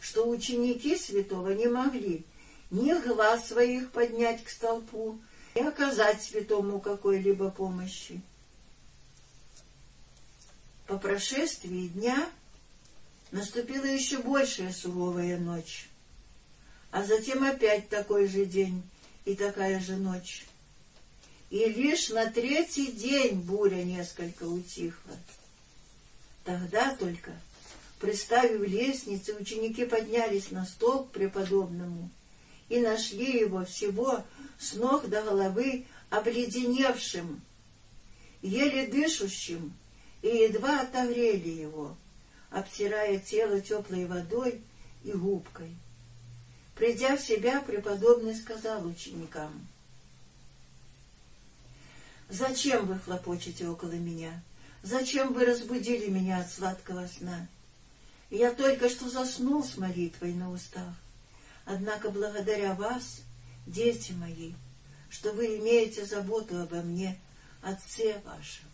что ученики святого не могли ни глаз своих поднять к столпу, и оказать святому какой-либо помощи. По прошествии дня наступила еще большая суровая ночь, а затем опять такой же день и такая же ночь. И лишь на третий день буря несколько утихла. Тогда только, приставив лестницы, ученики поднялись на стол к преподобному и нашли его всего с ног до головы обледеневшим, еле дышущим, и едва отогрели его, обтирая тело теплой водой и губкой. Придя в себя, преподобный сказал ученикам, «Зачем вы хлопочете около меня?» Зачем вы разбудили меня от сладкого сна? Я только что заснул с молитвой на устах. Однако благодаря вас, дети мои, что вы имеете заботу обо мне, Отце вашем.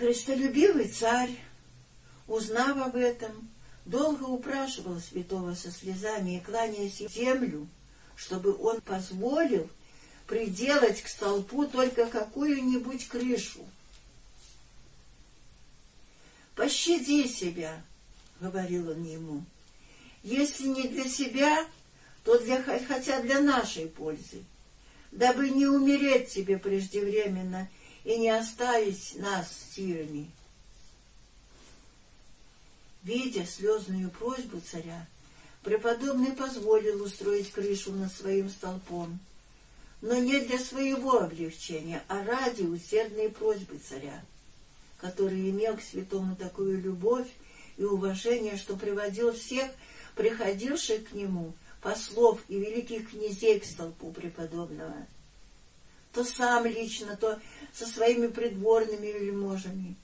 Христолюбивый царь, узнав об этом, долго упрашивал святого со слезами и кланяясь землю, чтобы он позволил приделать к столпу только какую-нибудь крышу. «Пощади себя», — говорил он ему, — «если не для себя, то для, хотя для нашей пользы, дабы не умереть тебе преждевременно и не оставить нас сирами». Видя слезную просьбу царя, преподобный позволил устроить крышу над своим столпом — но не для своего облегчения, а ради усердной просьбы царя, который имел к святому такую любовь и уважение, что приводил всех приходивших к нему послов и великих князей к столпу преподобного, то сам лично, то со своими придворными вельможами.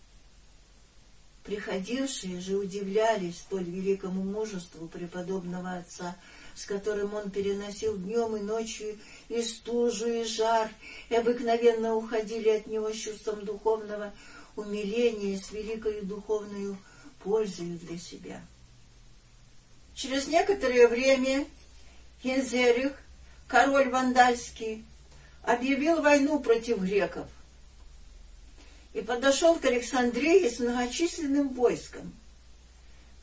Приходившие же удивлялись столь великому мужеству преподобного отца, с которым он переносил днем и ночью и стужу, и жар, и обыкновенно уходили от него с чувством духовного умиления с великой духовной пользой для себя. Через некоторое время Хензерих, король вандальский, объявил войну против греков и подошел к Александрии с многочисленным войском.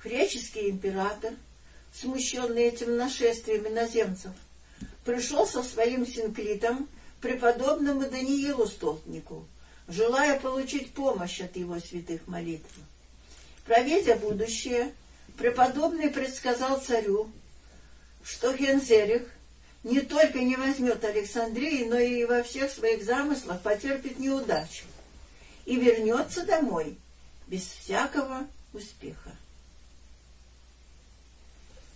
Греческий император — смущенный этим нашествием иноземцев, пришел со своим синклитом преподобному Даниилу Столпнику, желая получить помощь от его святых молитв. Проведя будущее, преподобный предсказал царю, что Гензерих не только не возьмет Александрии, но и во всех своих замыслах потерпит неудачу и вернется домой без всякого успеха.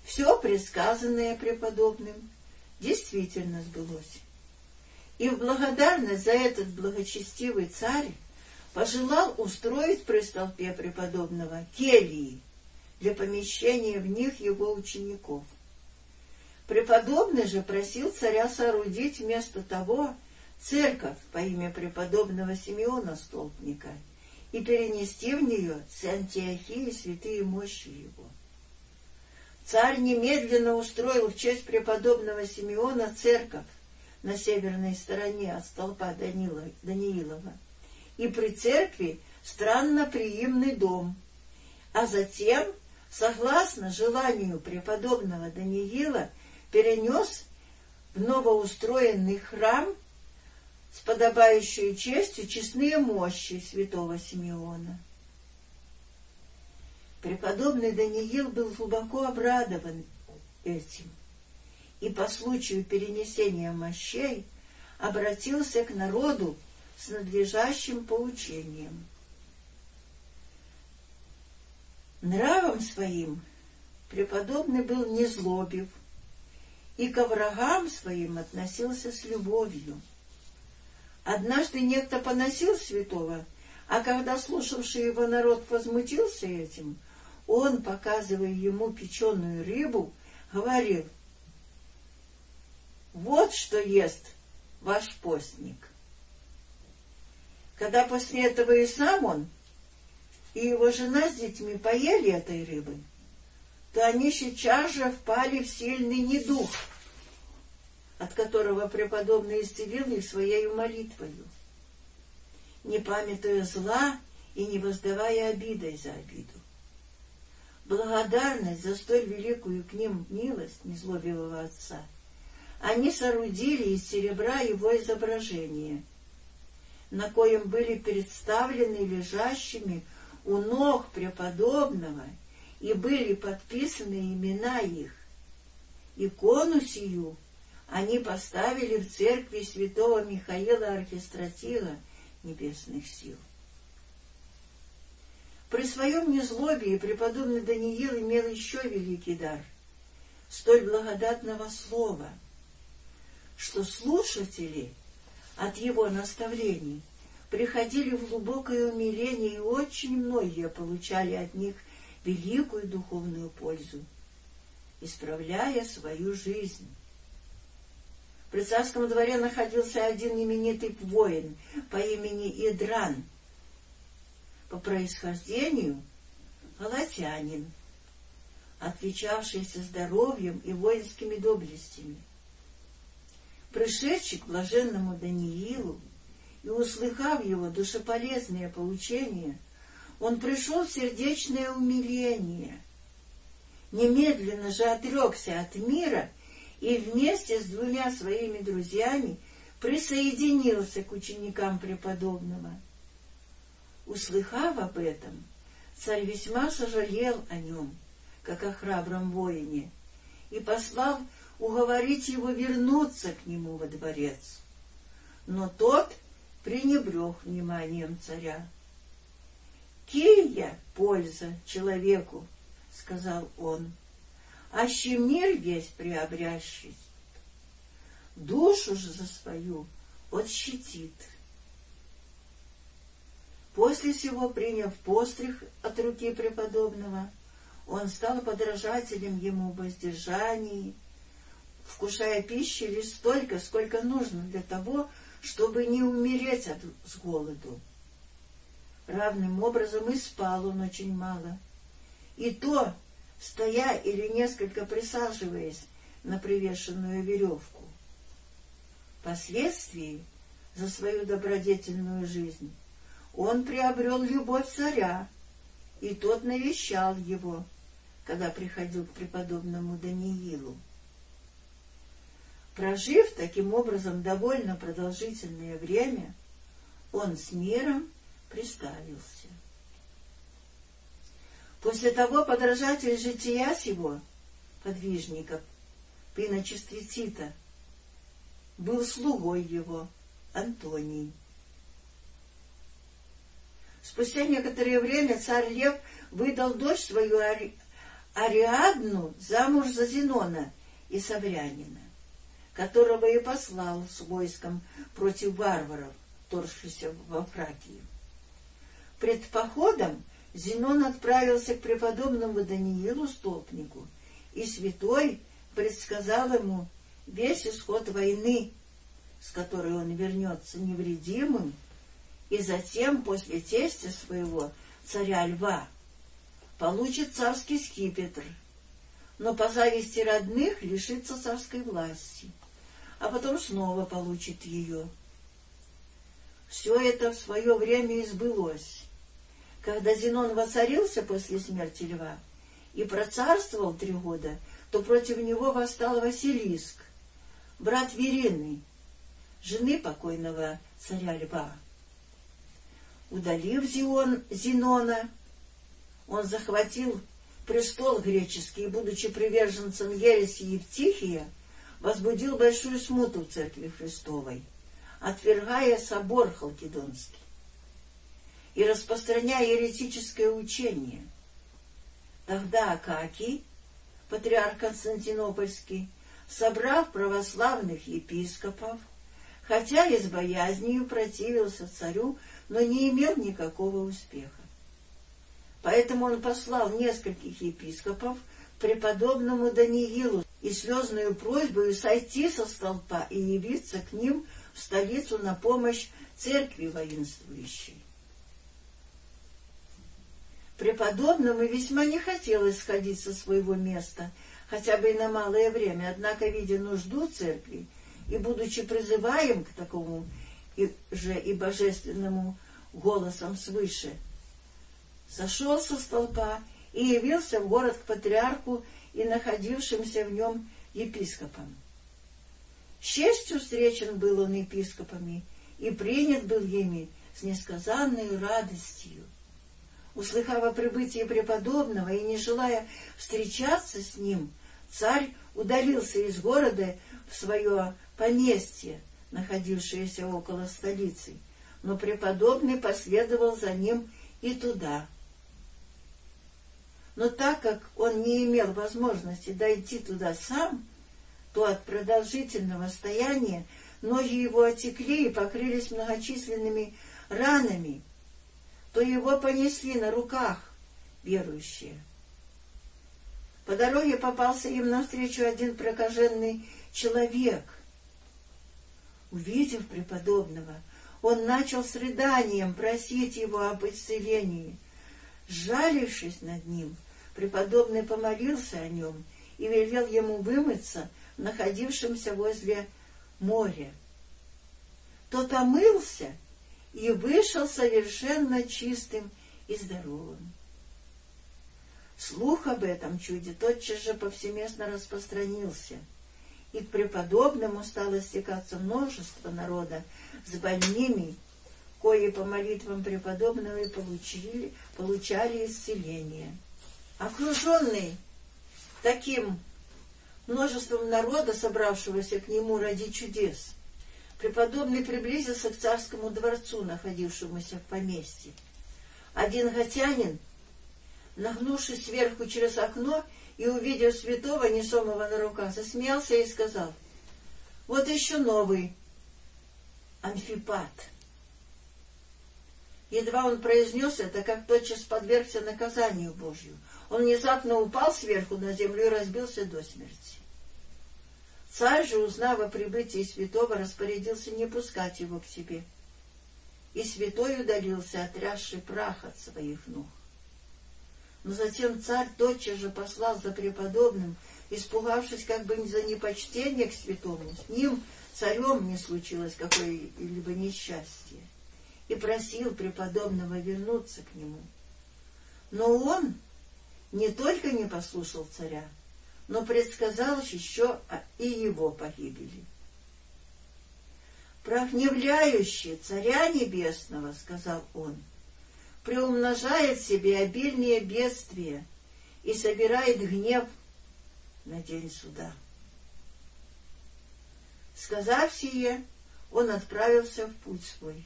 Все предсказанное преподобным действительно сбылось. И в благодарность за этот благочестивый царь пожелал устроить при столпе преподобного кельи для помещения в них его учеников. Преподобный же просил царя соорудить вместо того церковь по имя преподобного Симеона Столпника и перенести в нее с Антиохии святые мощи его. Царь немедленно устроил в честь преподобного Симеона церковь на северной стороне от столпа Данила, Даниилова, и при церкви странно приимный дом, а затем, согласно желанию преподобного Даниила, перенес в новоустроенный храм с подобающей честью честные мощи святого Симеона. Преподобный Даниил был глубоко обрадован этим и по случаю перенесения мощей обратился к народу с надлежащим поучением. Нравом своим преподобный был незлобив и к врагам своим относился с любовью. Однажды некто поносил святого, а когда слушавший его народ возмутился этим, он, показывая ему печеную рыбу, говорил, «Вот что ест ваш постник». Когда после этого и сам он, и его жена с детьми поели этой рыбы, то они сейчас же впали в сильный недух, от которого преподобный исцелил их своей молитвою, не памятуя зла и не воздавая обидой за обиду. Благодарность за столь великую к ним милость незлобивого отца они соорудили из серебра его изображение, на коем были представлены лежащими у ног преподобного и были подписаны имена их. Икону сию они поставили в церкви святого Михаила Архистратила небесных сил. При своем незлобии преподобный Даниил имел еще великий дар, столь благодатного слова, что слушатели от его наставлений приходили в глубокое умиление, и очень многие получали от них великую духовную пользу, исправляя свою жизнь. При царском дворе находился один именитый воин по имени Идран, по происхождению галатянин, отличавшийся здоровьем и воинскими доблестями. Пришедший к блаженному Даниилу и услыхав его душеполезные поучения, он пришел в сердечное умиление. Немедленно же отрекся от мира и вместе с двумя своими друзьями присоединился к ученикам преподобного. Услыхав об этом, царь весьма сожалел о нем, как о храбром воине, и послал уговорить его вернуться к нему во дворец. Но тот пренебрег вниманием царя. «Кия польза человеку», — сказал он, — «аще мир весь приобрящий, душу же за свою отщитит». После всего, приняв постриг от руки преподобного, он стал подражателем ему в воздержании, вкушая пищи лишь столько, сколько нужно для того, чтобы не умереть от, с голоду. Равным образом и спал он очень мало. И то, стоя или несколько присаживаясь на привешенную веревку. Впоследствии за свою добродетельную жизнь он приобрел любовь царя, и тот навещал его, когда приходил к преподобному Даниилу. Прожив таким образом довольно продолжительное время, он с миром приставился. После того подражатель жития сего, подвижников, Пиночестве Тита, был слугой его, Антоний. Спустя некоторое время царь Лев выдал дочь свою Ари... Ариадну замуж за Зенона и Саврянина которого и послал с войском против варваров, торгшихся во Фракии. Пред походом Зенон отправился к преподобному Даниилу Столпнику, и святой предсказал ему весь исход войны, с которой он вернется невредимым, и затем, после тестя своего, царя Льва, получит царский скипетр, но по зависти родных лишится царской власти а потом снова получит ее. Все это в свое время избылось. Когда Зенон воцарился после смерти льва и процарствовал три года, то против него восстал Василиск, брат Верины, жены покойного царя Льва. Удалив Зион, Зенона, он захватил престол греческий, и, будучи приверженцем ереси Евтихия, возбудил большую смуту в церкви Христовой, отвергая собор Халкидонский и распространяя еретическое учение. Тогда Акакий, патриарх Константинопольский, собрав православных епископов, хотя и с боязнью противился царю, но не имел никакого успеха. Поэтому он послал нескольких епископов преподобному Даниилу и слезную просьбу сойти со столпа и явиться к ним в столицу на помощь церкви воинствующей. Преподобному весьма не хотелось сходить со своего места, хотя бы и на малое время, однако, видя нужду церкви и будучи призываем к такому и же и божественному голосом свыше, сошел со столпа и явился в город к патриарху и находившимся в нем епископам. С честью встречен был он епископами и принят был ими с несказанной радостью. Услыхав о прибытии преподобного и не желая встречаться с ним, царь удалился из города в свое поместье, находившееся около столицы, но преподобный последовал за ним и туда. Но так как он не имел возможности дойти туда сам, то от продолжительного стояния ноги его отекли и покрылись многочисленными ранами, то его понесли на руках верующие. По дороге попался им навстречу один прокаженный человек. Увидев преподобного, он начал с рыданием просить его об исцелении. Сжалившись над ним, преподобный помолился о нем и велел ему вымыться в находившемся возле моря. Тот омылся и вышел совершенно чистым и здоровым. Слух об этом чуде тотчас же повсеместно распространился, и к преподобному стало стекаться множество народа с больными, кои по молитвам преподобного и получили, получали исцеление окруженный таким множеством народа, собравшегося к нему ради чудес, преподобный приблизился к царскому дворцу, находившемуся в поместье. Один готянин, нагнувшись сверху через окно и увидев святого, несомого на руках, засмеялся и сказал, «Вот еще новый амфипат». Едва он произнес это, как тотчас подвергся наказанию Божью. Он внезапно упал сверху на землю и разбился до смерти. Царь же, узнав о прибытии святого, распорядился не пускать его к себе. И святой удалился, отрясший прах от своих ног. Но затем царь тотчас же послал за преподобным, испугавшись как бы за непочтение к святому. С ним, царем, не случилось какое-либо несчастье и просил преподобного вернуться к нему. Но он не только не послушал царя, но предсказал еще и его погибели. «Прогневляющий царя небесного, — сказал он, — приумножает себе обильные бедствия и собирает гнев на день суда». Сказав сие, он отправился в путь свой.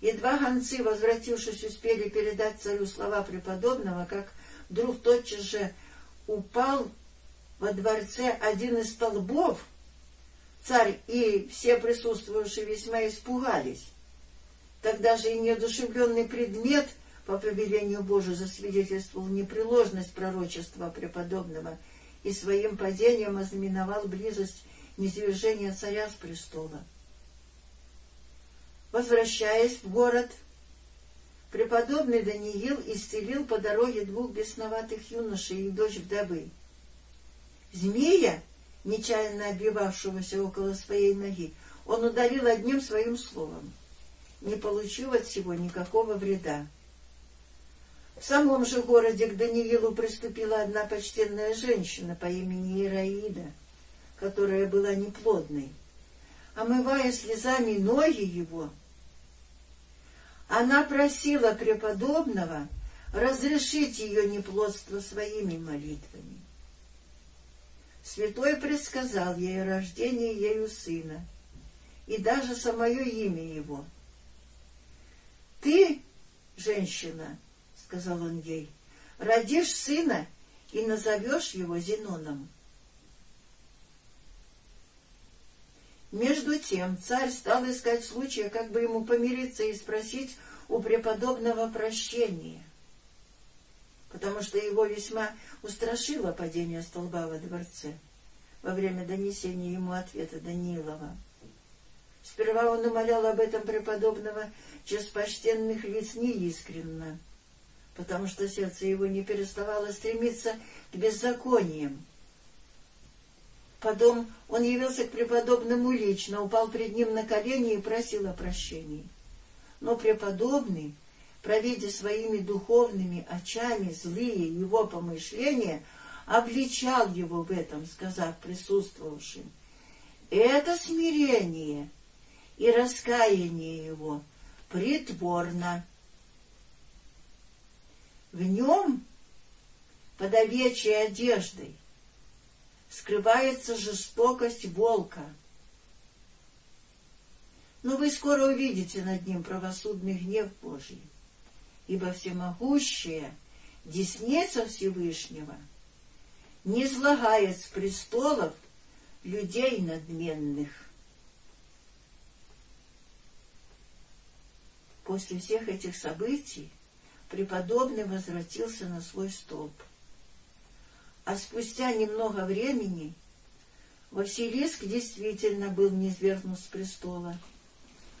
Едва гонцы, возвратившись, успели передать царю слова преподобного, как вдруг тотчас же упал во дворце один из столбов. Царь и все присутствующие весьма испугались. Тогда же и неодушевленный предмет по повелению Божию засвидетельствовал непреложность пророчества преподобного и своим падением ознаменовал близость низвержения царя с престола. Возвращаясь в город, преподобный Даниил исцелил по дороге двух бесноватых юношей и дочь вдовы. Змея, нечаянно обвивавшегося около своей ноги, он ударил одним своим словом, не получив от всего никакого вреда. В самом же городе к Даниилу приступила одна почтенная женщина по имени Ираида, которая была неплодной, омывая слезами ноги его, она просила преподобного разрешить ее неплодство своими молитвами. Святой предсказал ей рождение ею сына и даже самое имя его. «Ты, женщина, — сказал он ей, — родишь сына и назовешь его Зеноном». Между тем царь стал искать случая, как бы ему помириться и спросить у преподобного прощения, потому что его весьма устрашило падение столба во дворце во время донесения ему ответа Даниилова. Сперва он умолял об этом преподобного через почтенных лиц неискренно, потому что сердце его не переставало стремиться к беззакониям, Потом он явился к преподобному лично, упал пред ним на колени и просил о прощении. Но преподобный, провидя своими духовными очами злые его помышления, обличал его в этом, сказав присутствовавшим, «Это смирение и раскаяние его притворно. В нем под овечьей одеждой скрывается жестокость волка. Но вы скоро увидите над ним правосудный гнев Божий, ибо всемогущая десница Всевышнего не слагает с престолов людей надменных. После всех этих событий преподобный возвратился на свой столб. А спустя немного времени Василиск действительно был низвергнут с престола,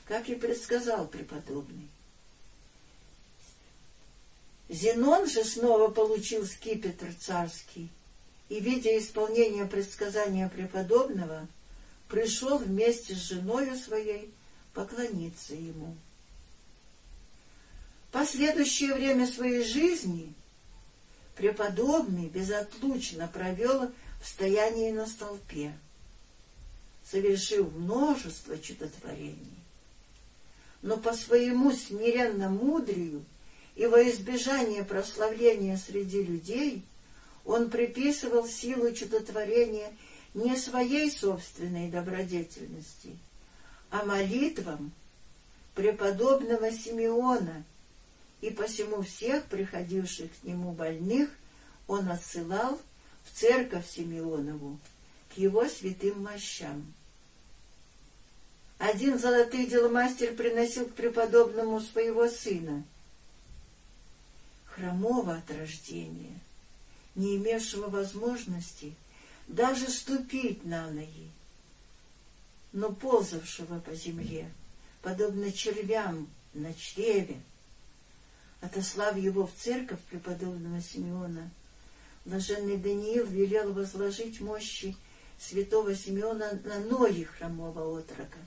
как и предсказал преподобный. Зенон же снова получил скипетр царский, и, видя исполнение предсказания преподобного, пришел вместе с женою своей поклониться ему. Последующее время своей жизни преподобный безотлучно провел в стоянии на столпе, совершив множество чудотворений. Но по своему смиренному мудрию и во избежание прославления среди людей он приписывал силу чудотворения не своей собственной добродетельности, а молитвам преподобного Симеона — и посему всех приходивших к нему больных он отсылал в церковь Симеонову к его святым мощам. Один золотый деломастер приносил к преподобному своего сына, хромого от рождения, не имевшего возможности даже ступить на ноги, но ползавшего по земле, подобно червям на чреве, Отослав его в церковь преподобного Симеона, блаженный Даниил велел возложить мощи святого Симеона на ноги хромого отрока.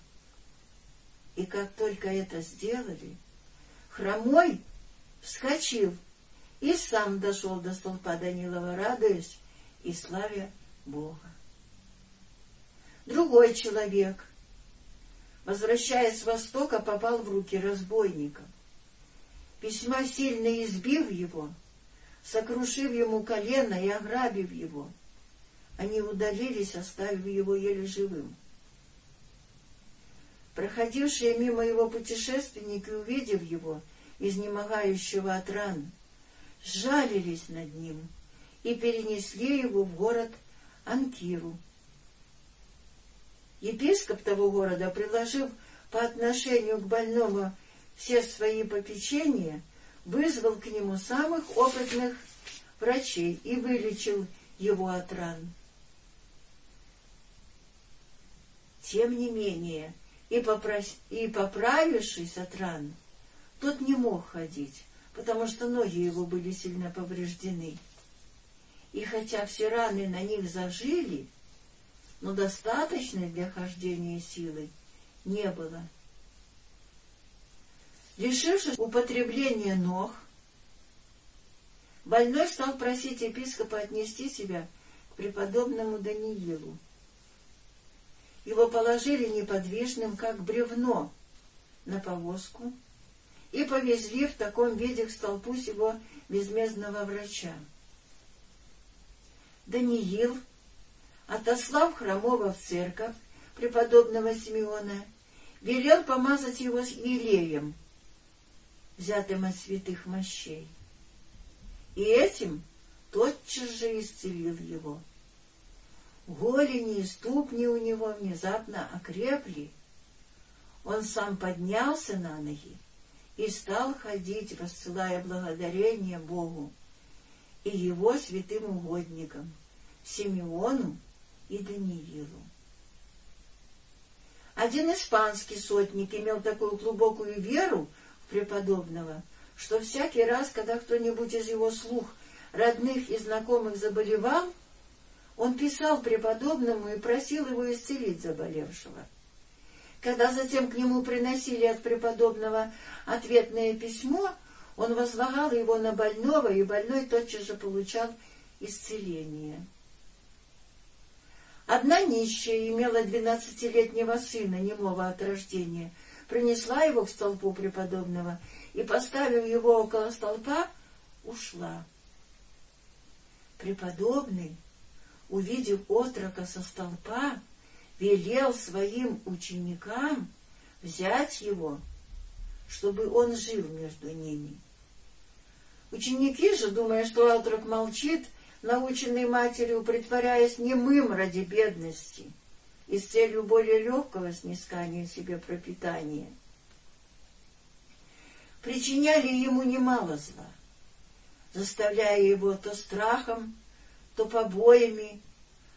И как только это сделали, хромой вскочил и сам дошел до столпа Данилова, радуясь и славя Бога. Другой человек, возвращаясь с востока, попал в руки разбойников весьма сильно избив его, сокрушив ему колено и ограбив его, они удалились, оставив его еле живым. Проходившие мимо его путешественники, увидев его, изнемогающего от ран, сжалились над ним и перенесли его в город Анкиру. Епископ того города, приложив по отношению к больному все свои попечения, вызвал к нему самых опытных врачей и вылечил его от ран. Тем не менее, и, попрос... и поправившись от ран, тот не мог ходить, потому что ноги его были сильно повреждены. И хотя все раны на них зажили, но достаточной для хождения силы не было. Лишившись употребления ног, больной стал просить епископа отнести себя к преподобному Даниилу, его положили неподвижным, как бревно, на повозку и повезли в таком виде к столпу сего безмездного врача. Даниил, отослав хромого в церковь преподобного Симеона, велел помазать его с елеем, взятым от святых мощей. И этим тотчас же исцелил его. Голени и ступни у него внезапно окрепли. Он сам поднялся на ноги и стал ходить, рассылая благодарение Богу и его святым угодникам, Симеону и Даниилу. Один испанский сотник имел такую глубокую веру в преподобного, что всякий раз, когда кто-нибудь из его слух родных и знакомых заболевал, он писал преподобному и просил его исцелить заболевшего. Когда затем к нему приносили от преподобного ответное письмо, он возлагал его на больного, и больной тотчас же получал исцеление. Одна нищая имела двенадцатилетнего сына, немого от рождения, принесла его к столпу преподобного и, поставив его около столпа, ушла. Преподобный, увидев отрока со столпа, велел своим ученикам взять его, чтобы он жил между ними. Ученики же, думая, что отрок молчит, наученный матерью, притворяясь немым ради бедности и с целью более легкого снискания себе пропитания, причиняли ему немало зла, заставляя его то страхом, то побоями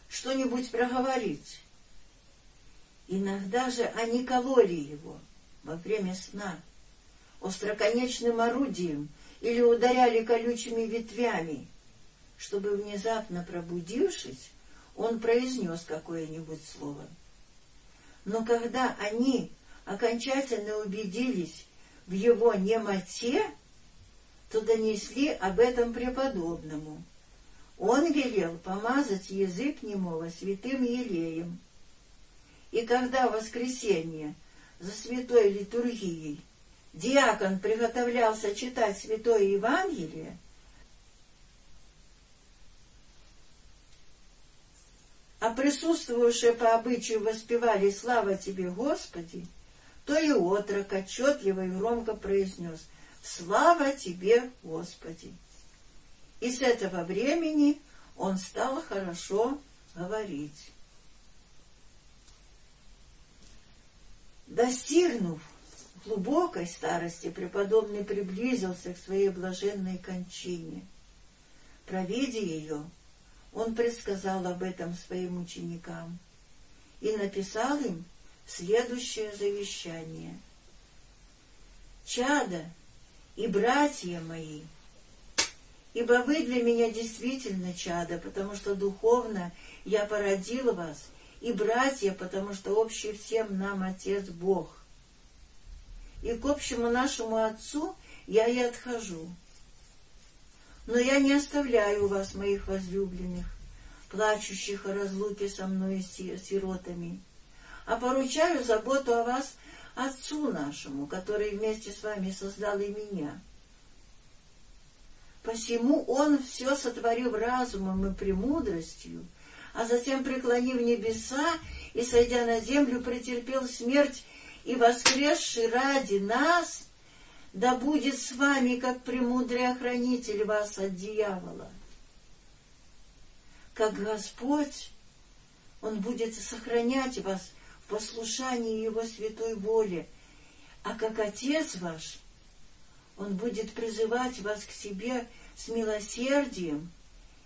что-нибудь проговорить, Иногда же они кололи его во время сна остроконечным орудием или ударяли колючими ветвями, чтобы, внезапно пробудившись, он произнес какое-нибудь слово. Но когда они окончательно убедились в его немоте, то донесли об этом преподобному. Он велел помазать язык немого святым елеем, и когда воскресенье за святой литургией диакон приготовлялся читать святое Евангелие, а присутствующие по обычаю воспевали «Слава тебе, Господи!», то и отрок отчетливо и громко произнес «Слава тебе, Господи!». И с этого времени он стал хорошо говорить. Достигнув глубокой старости, преподобный приблизился к своей блаженной кончине. Провидя ее, он предсказал об этом своим ученикам и написал им следующее завещание. «Чада и братья мои, ибо вы для меня действительно чада, потому что духовно я породил вас и братья, потому что общий всем нам Отец Бог. И к общему нашему Отцу я и отхожу. Но я не оставляю вас, моих возлюбленных, плачущих о разлуке со мной и сиротами, а поручаю заботу о вас Отцу нашему, который вместе с вами создал и меня. Посему Он все сотворил разумом и премудростью, а затем, преклонив небеса и, сойдя на землю, претерпел смерть и, воскресший ради нас, да будет с вами, как премудрый охранитель вас от дьявола. Как Господь, Он будет сохранять вас в послушании Его святой воле, а как Отец ваш, Он будет призывать вас к себе с милосердием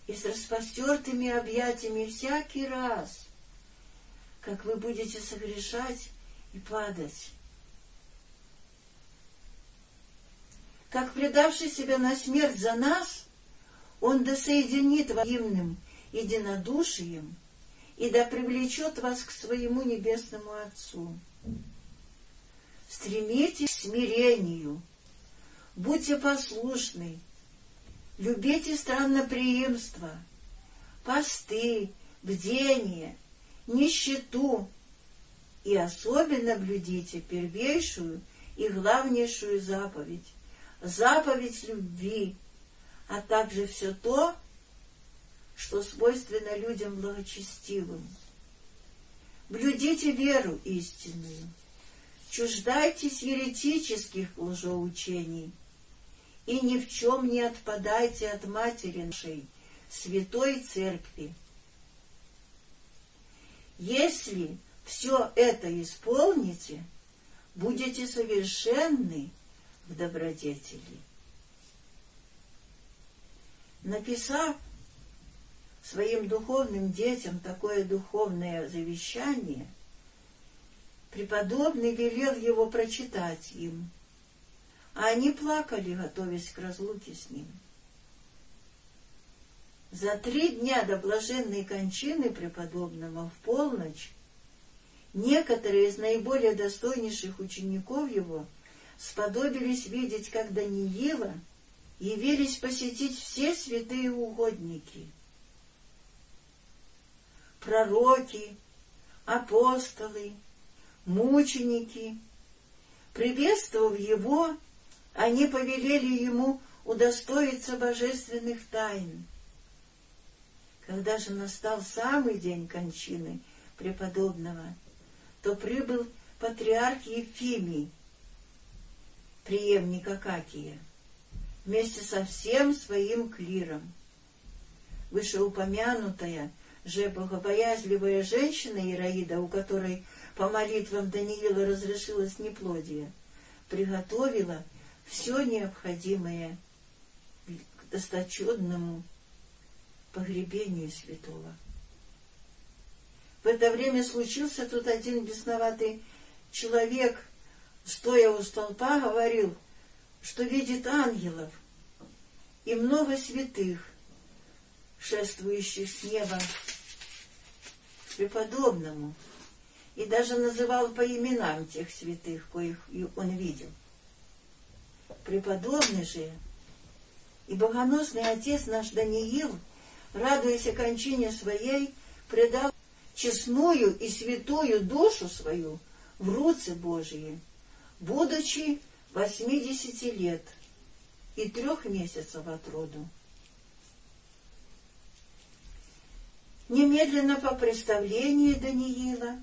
и с распростертыми объятиями всякий раз, как вы будете согрешать и падать. Как предавший себя на смерть за нас, Он досоединит взаимным единодушием и да привлечет вас к своему небесному Отцу. Стремитесь к смирению, будьте послушны, любите странноприимство, посты, бдение, нищету и особенно блюдите первейшую и главнейшую заповедь, заповедь любви, а также все то, что свойственно людям благочестивым. Блюдите веру истинную, чуждайтесь еретических лжеучений и ни в чем не отпадайте от Матери нашей, Святой Церкви. Если все это исполните, будете совершенны в добродетели. Написав своим духовным детям такое духовное завещание, преподобный велел его прочитать им, а они плакали, готовясь к разлуке с ним. За три дня до блаженной кончины преподобного в полночь некоторые из наиболее достойнейших учеников его сподобились видеть, как Даниила явились посетить все святые угодники, пророки, апостолы, мученики. Приветствовав его, они повелели ему удостоиться божественных тайн. Когда же настал самый день кончины преподобного, то прибыл патриарх Ефимий, преемник Акакия, вместе со всем своим клиром. Вышеупомянутая же богобоязливая женщина Ираида, у которой по молитвам Даниила разрешилось неплодие, приготовила все необходимое к досточудному погребению святого. В это время случился тут один бесноватый человек, стоя у столпа, говорил, что видит ангелов и много святых, шествующих с неба к преподобному, и даже называл по именам тех святых, коих он видел. Преподобный же и богоносный отец наш Даниил, радуясь окончине своей, предал честную и святую душу свою в руцы Божьи, будучи восьмидесяти лет и трех месяцев от роду. Немедленно по представлению Даниила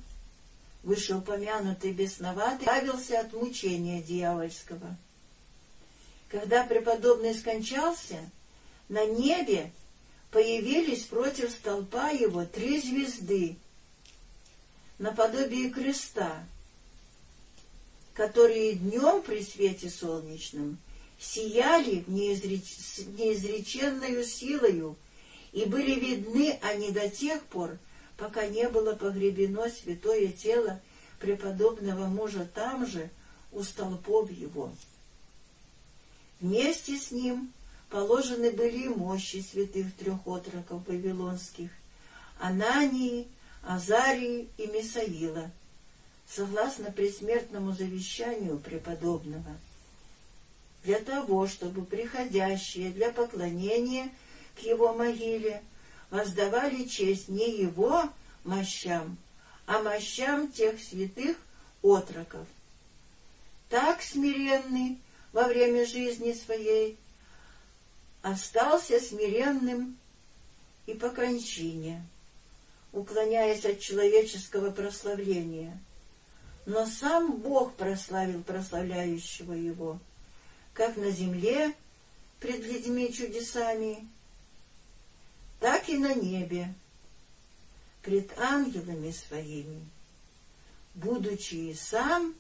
вышеупомянутый бесноватый избавился от мучения дьявольского. Когда преподобный скончался, на небе появились против столпа его три звезды, наподобие креста, которые днем при свете солнечном сияли неизреч... неизреченную силою, и были видны они до тех пор, пока не было погребено святое тело преподобного мужа там же, у столпов его. Вместе с ним положены были и мощи святых трех отроков вавилонских, Анании, Азарии и Мисаила, согласно предсмертному завещанию преподобного, для того, чтобы приходящие для поклонения к его могиле воздавали честь не его мощам, а мощам тех святых отроков. Так смиренный во время жизни своей остался смиренным и по кончине уклоняясь от человеческого прославления. Но сам Бог прославил прославляющего его, как на земле пред людьми чудесами, так и на небе пред ангелами своими, будучи и сам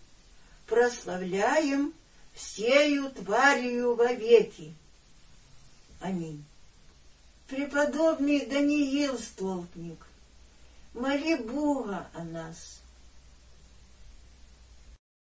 прославляем всею тварью вовеки. Аминь. Преподобный Даниил Столпник, моли Бога о нас.